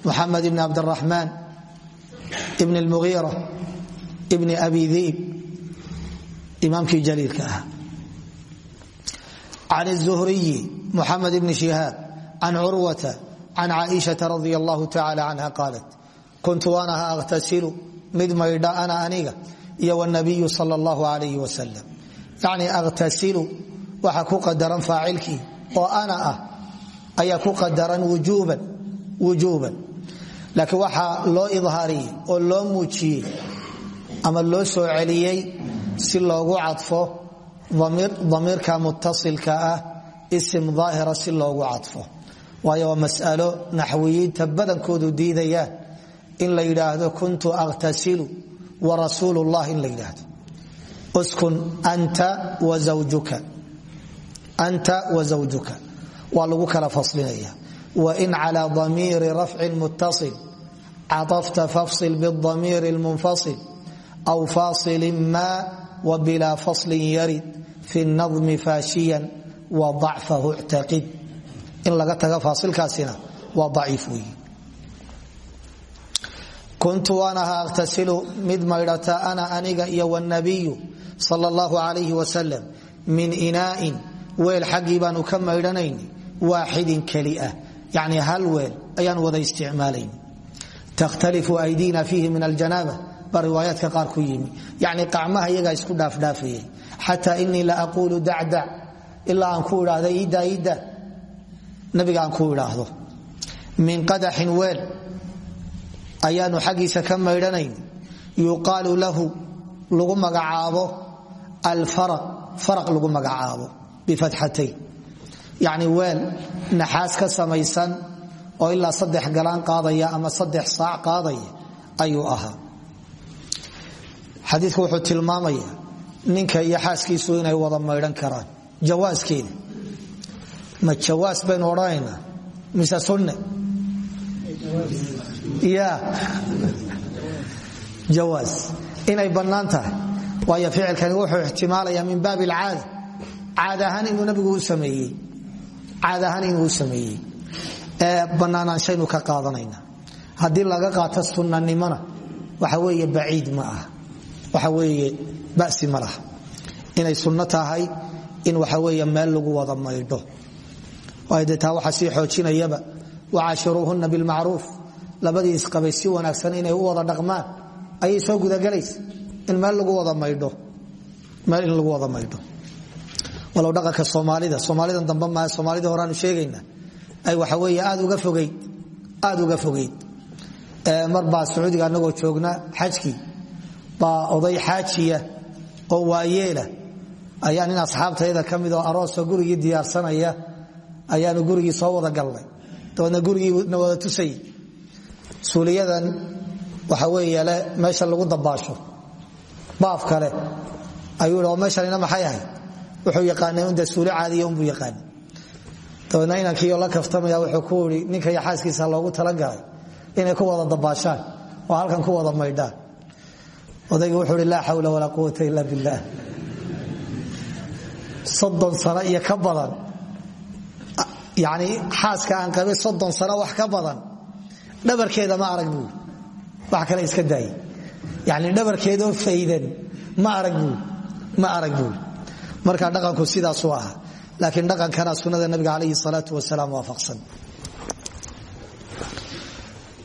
muxamed ibni cabdiraxmaan ibn lmugiira ibni abi diib imaamkii jaliilka ah can الzuhriyi muxamed ibni shihaab can curwata can caaishaa radi allahu tacala canha qaalat kuntu waan aha akhtasilu mid maydha ana aniga iyo wnabiyu sal allahu alayh wasalam yacni akhtasilu waxa ku qadaran faacilkii oo ana ah ayaa ku qadaran wujuban laakiin waxaa loo idhaariyey oo loo muujiyey ama loo soo celiyey si loogu cadfo damiirka muttasilka ah isim daahira si loogu cadfo. Waayo waa mas'alo naxwiyiinta badankoodu diidayaan in la yidhaahdo kuntu akhtasilu wa rasuulu llah in la yidhaahdo uskun anta wa zawjuka waa lagu kala faslinaya wain cala damiiri rafcin muttasil caطafta fafsil bاdamiiri اlmunfasil aw fasilin ma wbilaa faslin yarid fi nadmi faashiyan wa dacfahu اctaqid in laga taga faasilkaasina waa daciif weyi kuntu waan ahaa mid maydhata ana aniga iyo wnabiyu sal اllahu alayh wasalam min inaa'in weel xaggii baanu ka maydhanayn waaxidin keli ah yani hal weel ayaan wada isticmaalayn takhtalifu aydina fiihi min aljanaaba baa riwaayaadka qaar ku yimi yani qacmaha iyagaa isku dhaafdhaafayay xataa inii la aquulu dacdac ilaa aan ku idhaahda iidda iidda nabiga aan ku idhaahdo min qadaxin weel ayaanu xaggiisa ka maydhanayn yuqaalu lahu lagu magacaabo alfaraq faraq lagu magacaabo bifatxatayn. Yacni weel naxaas ka samaysan oo ilaa saddex galaan qaadaya ama saddex saac qaadaya ayuu ahaa. Xadiidku wuxuu tilmaamaya ninka iyo xaaskiisu inay wada maydhan karaan. Jawaaskeeda ma jawaas baynu odhanaynaa? Mise sunne ya jawaas inay bannaan tahay. Waayo ficilkani wuxuu ixtimaalaya min baabi alcaada caad ahaan inuu nabigu u sameeyey. Caad ahaan inuu sameeyey. Ee bannaanaanshaynu ka qaadanayna haddii laga qaato sunnanimona waxa weeye baciid ma aha. Waxa weeye basi ma inay sunno in waxa weeye meel lagu wada maydho. Waayo dee taa waxaa sii xoojinayaba. Wacaashiruuhunna bilmacruuf labadii isqabay si wanaagsan inay u wada dhaqmaan ayay soo gudagelaysa. In meel lagu wada maydho walow dhaqanka soomaalida soomaalidan dambe maa soomaalida horaanu sheegayna. Ay waxa weeye aad uga fogeyd aad uga fogeyd. Mar baa sacuudiga anagoo joogna xajkii baa oday xaajiya oo waayeela. Ayaa nin asxaabtayda ka mid oo aroosoo gurigii diyaarsanaya ayaanu gurigii soo wada galnay dabeedna gurigiina wada tusay suuliyadan waxa weeye le meesha lagu dabaasho. Baaf kale. Ayuu meeshanina maxay ahayd wuxuu yaqaanay un dee suuli caadiya unbuu yaqaanay. Dabeedna inankiioo la kaftamaya wuxuu ku ii ninka iyo xaaskiisa loogu talagalay inay ku wada dabaashaan oo halkan ku wada maydhaan. Odayga wuxuu hi laa xawla walaa quwata ila billaah soddon sano iyo ka badan. Yani xaaska aan qabay soddon sano wax ka badan dhabarkeeda ma arag wax kale iska daayay yani dhabarkeedoo faydan. Ma arag ma arag marka dhaqanku sidaasuu ahaa laakiin dhaqankana sunada nabiga alayhi salaau wasalaam waafaqsan.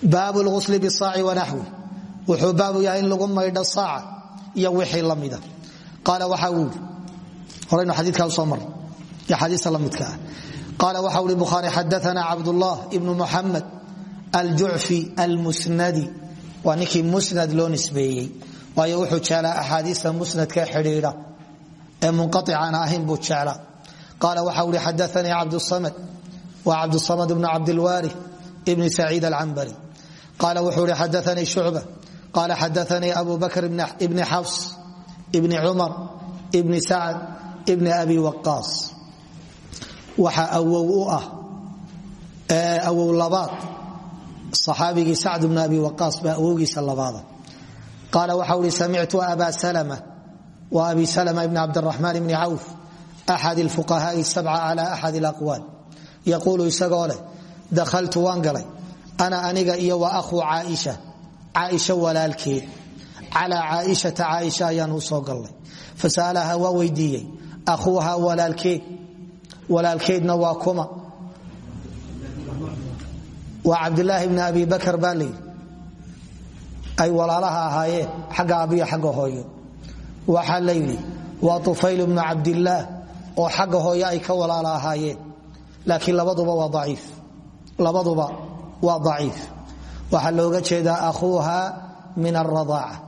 Baab lgusl bisaaci wanaxwi wuxuu baabu yahay in lagu maydho saaca iyo wixii lamida qaala waxa uu yii horaynu xadiikaa u soo maray iyo xadiista la midka ah. Qaala waxa aljucfi almusnadi. Waa ninkii musnad loo nisbeeyey. Waayo wuxuu jeclaa axaadiista musnadka xidhiidha. Ee munqaicaan ahayn buu jeclaa. Qaala waxa ui xadaanii cabdsamad wa cabdsamad bnu cabdilwaari bni saciid alcambari qaala wuxuu i xadaanii shucba. Qaala xadaanii abu bakr bni xafs bni cumar bni sacd bni abi waqaas. Waxa awow u ah awow saxaabigii sacd bni abi waqaas baa awowgiisa labaada. Qaala waxa ui samictu aba salma wa abi salma bni cabdiraxmaan bni cawf axad fuqahaai sabca cala axad aqwaal yaquulu isagoo leh dakhaltu waan galay. Ana aniga iyo wa ahuu caaisha caaisha walaalkeed calaa caaishata caaisha ayaan u soo galnay. Fasa'alaha waa weydiiyey ahuuha waa cabdilaahi bni abi bakr baa ay walaalaha ahaayeen xagga aabbiyo xagga hooyo. Waxaa la yidhi waa tufayl bnu cabdillaah oo xagga hooyo ay ka walaala ahaayeen laakiin labaduba waa daciif. Waxaa looga jeedaa akhuuha min aradaaca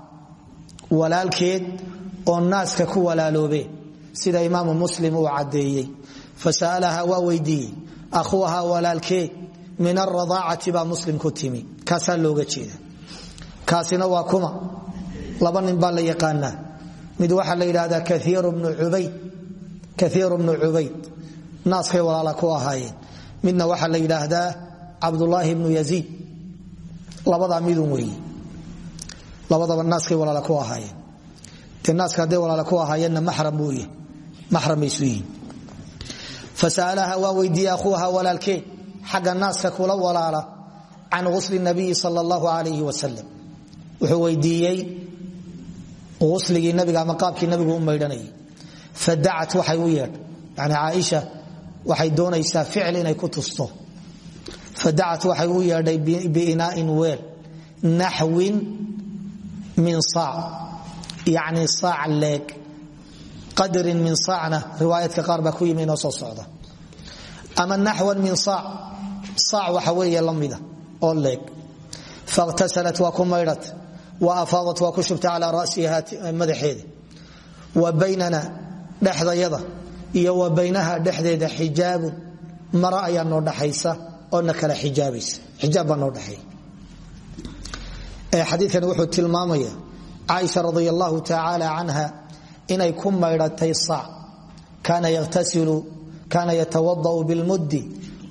walaalkeed oo naaska ku walaaloobeen sida imaamu muslim uu caddeeyey. Fasa'alaha waa weydiiyey akhuuha walaalkeed min aradaacati baa muslim ku timi. Looga jeeda. Kaasina waa kuma. Laba nin baa la yaqaanaa. Mid waxaa la yidhaahdaa kaiiru bnu cubayd. Naaskay walaala ku ahaayeen. Midna waxaa la yidhaahdaa cabdulaahi bnu yaziid. Labadaa midun weeye labadaba naaskay walaala ku ahaayeen. Dee naaska hadday walaala ku ahaayeenna maxram buu maxram bay isu yihiin fasa'alaha waa weydiiyey akhuuha walaalkeed xagga naaska kula walaala can usli nabiyi sal allahu alayh wasalam wuxuu weydiiyey usligii nabiga ama qaabkii nabigu u maydhanayay fadacat waxay u yani caaisha waxay doonaysaa ficil inay ku tusto. Fadacat waxay u yeedhay biinaain weel naxwin min saac. Yani saac leeg. Qadrin min saacna riwaayadka qaar baa ku yimi soo socda. Ama naxwan min saac saac waxa weeye la mida oo leeg. Fakhtasalat waa ku maydhat wa afaadat waa ku shubtay rasiha madaxeeda. Wa baynana dhexdayada iyo wa baynaha dhexdeeda xijaabun mara ayaa noo dhaxaysa oo na kala xijaabaysa xijaab baa noo wuxuu tilmaamaya caaisha radi allahu tacaala inay ku maydhatay saac. Kaana ytasilu kaana yatawadau bilmuddi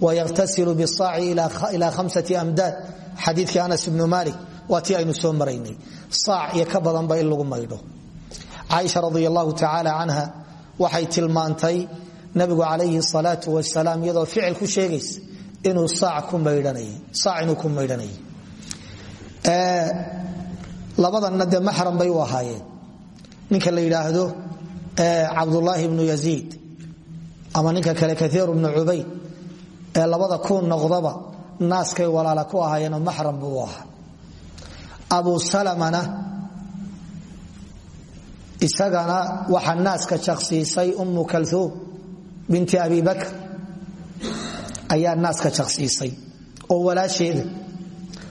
wayktasilu bisaaci ila hamsati amdaad xadiikii anas ibnu malik waa tii aynu soo maraynay saac iyo ka badanba in lagu maydho caaisha radi allahu tacaala canha waxay tilmaantay nabigu calayhi salaau wasalaam iyadoo ficil ku sheegaysa inuu saac ku maydhanayay labadanna dee maxram bay u ahaayeen ninka la yidhaahdo cabdulaahi bnu yaziid ama ninka kale kaiir ee labada ku noqdaba naaskay walaala ku ahaayeenoo maxram buu ahaa. Abu salamana isagana waxaa naaska jaqsiisay ummu kalhuum binti abi bakr ayaa naaska jaqsiisay oo walaasheeda.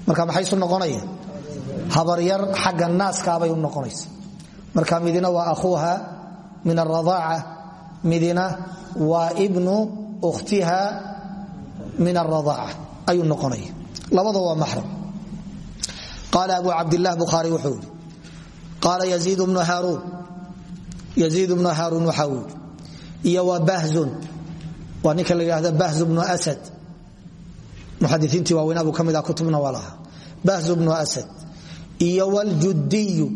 Marka maxay isu noqonaya habaryar xagga naaskaabay u noqonaysa. Marka midina waa akhuuha min aradaaca midina waa ibnu ukhtiha min aradaaca ayuu noqonaya. Labada waa maxram. Qaala abu cabdilah bukhaari wuxuu yidhi qaala yaziid bnu haaruun. Yaziid bnu haaruun waxa uu yidhi iyo wa bahzun. Waa ninka la yidhahda bahzu bnu asad. Muxadiiintii waaweynaa buu ka mid ah kutubna waa lahaa. Bahzu bnu asad. Iyo wljudiyu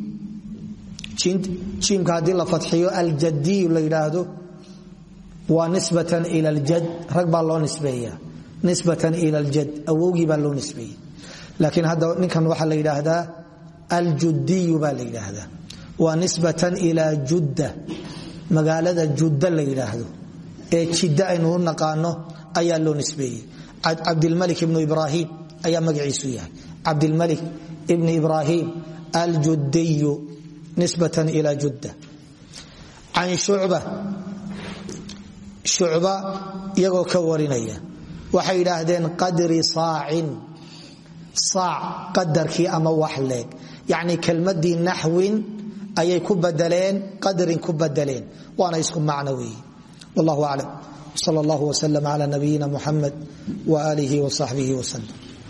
jiimka haddii la fadxiyo aljadiyu la yidhaahdo waa nisbatan ila ljad rag baa loo nisbeeya nisbatan ila ljad awowgii baa loo nisbeeyey. Laakiin hadda ninkan waxaa la yidhaahdaa aljudiyu baa la yidhaahdaa. Waa nisbatan ila judda. Magaalada judda la yidhaahdo. Ee jidda aynu naqaano ayaa loo nisbeeyey. Cabdilmalik ibnu ibraahim ayaa magaciisu yahay. Cabdilmalik ibn ibrahim aljudiyu nisbatan ila judda. Can shucba shucba iyagoo ka warinaya waxay yidhaahdeen qadri saacin. Saac qadarkii ama wax leeg. Yacni kelmadii naxwin ayay ku badeleen qadrin ku badeleen waana isku macno weeye. Wallahu aclam sal allah wslm cla nabiyina muxamed waaalihi wsaxbihi wslm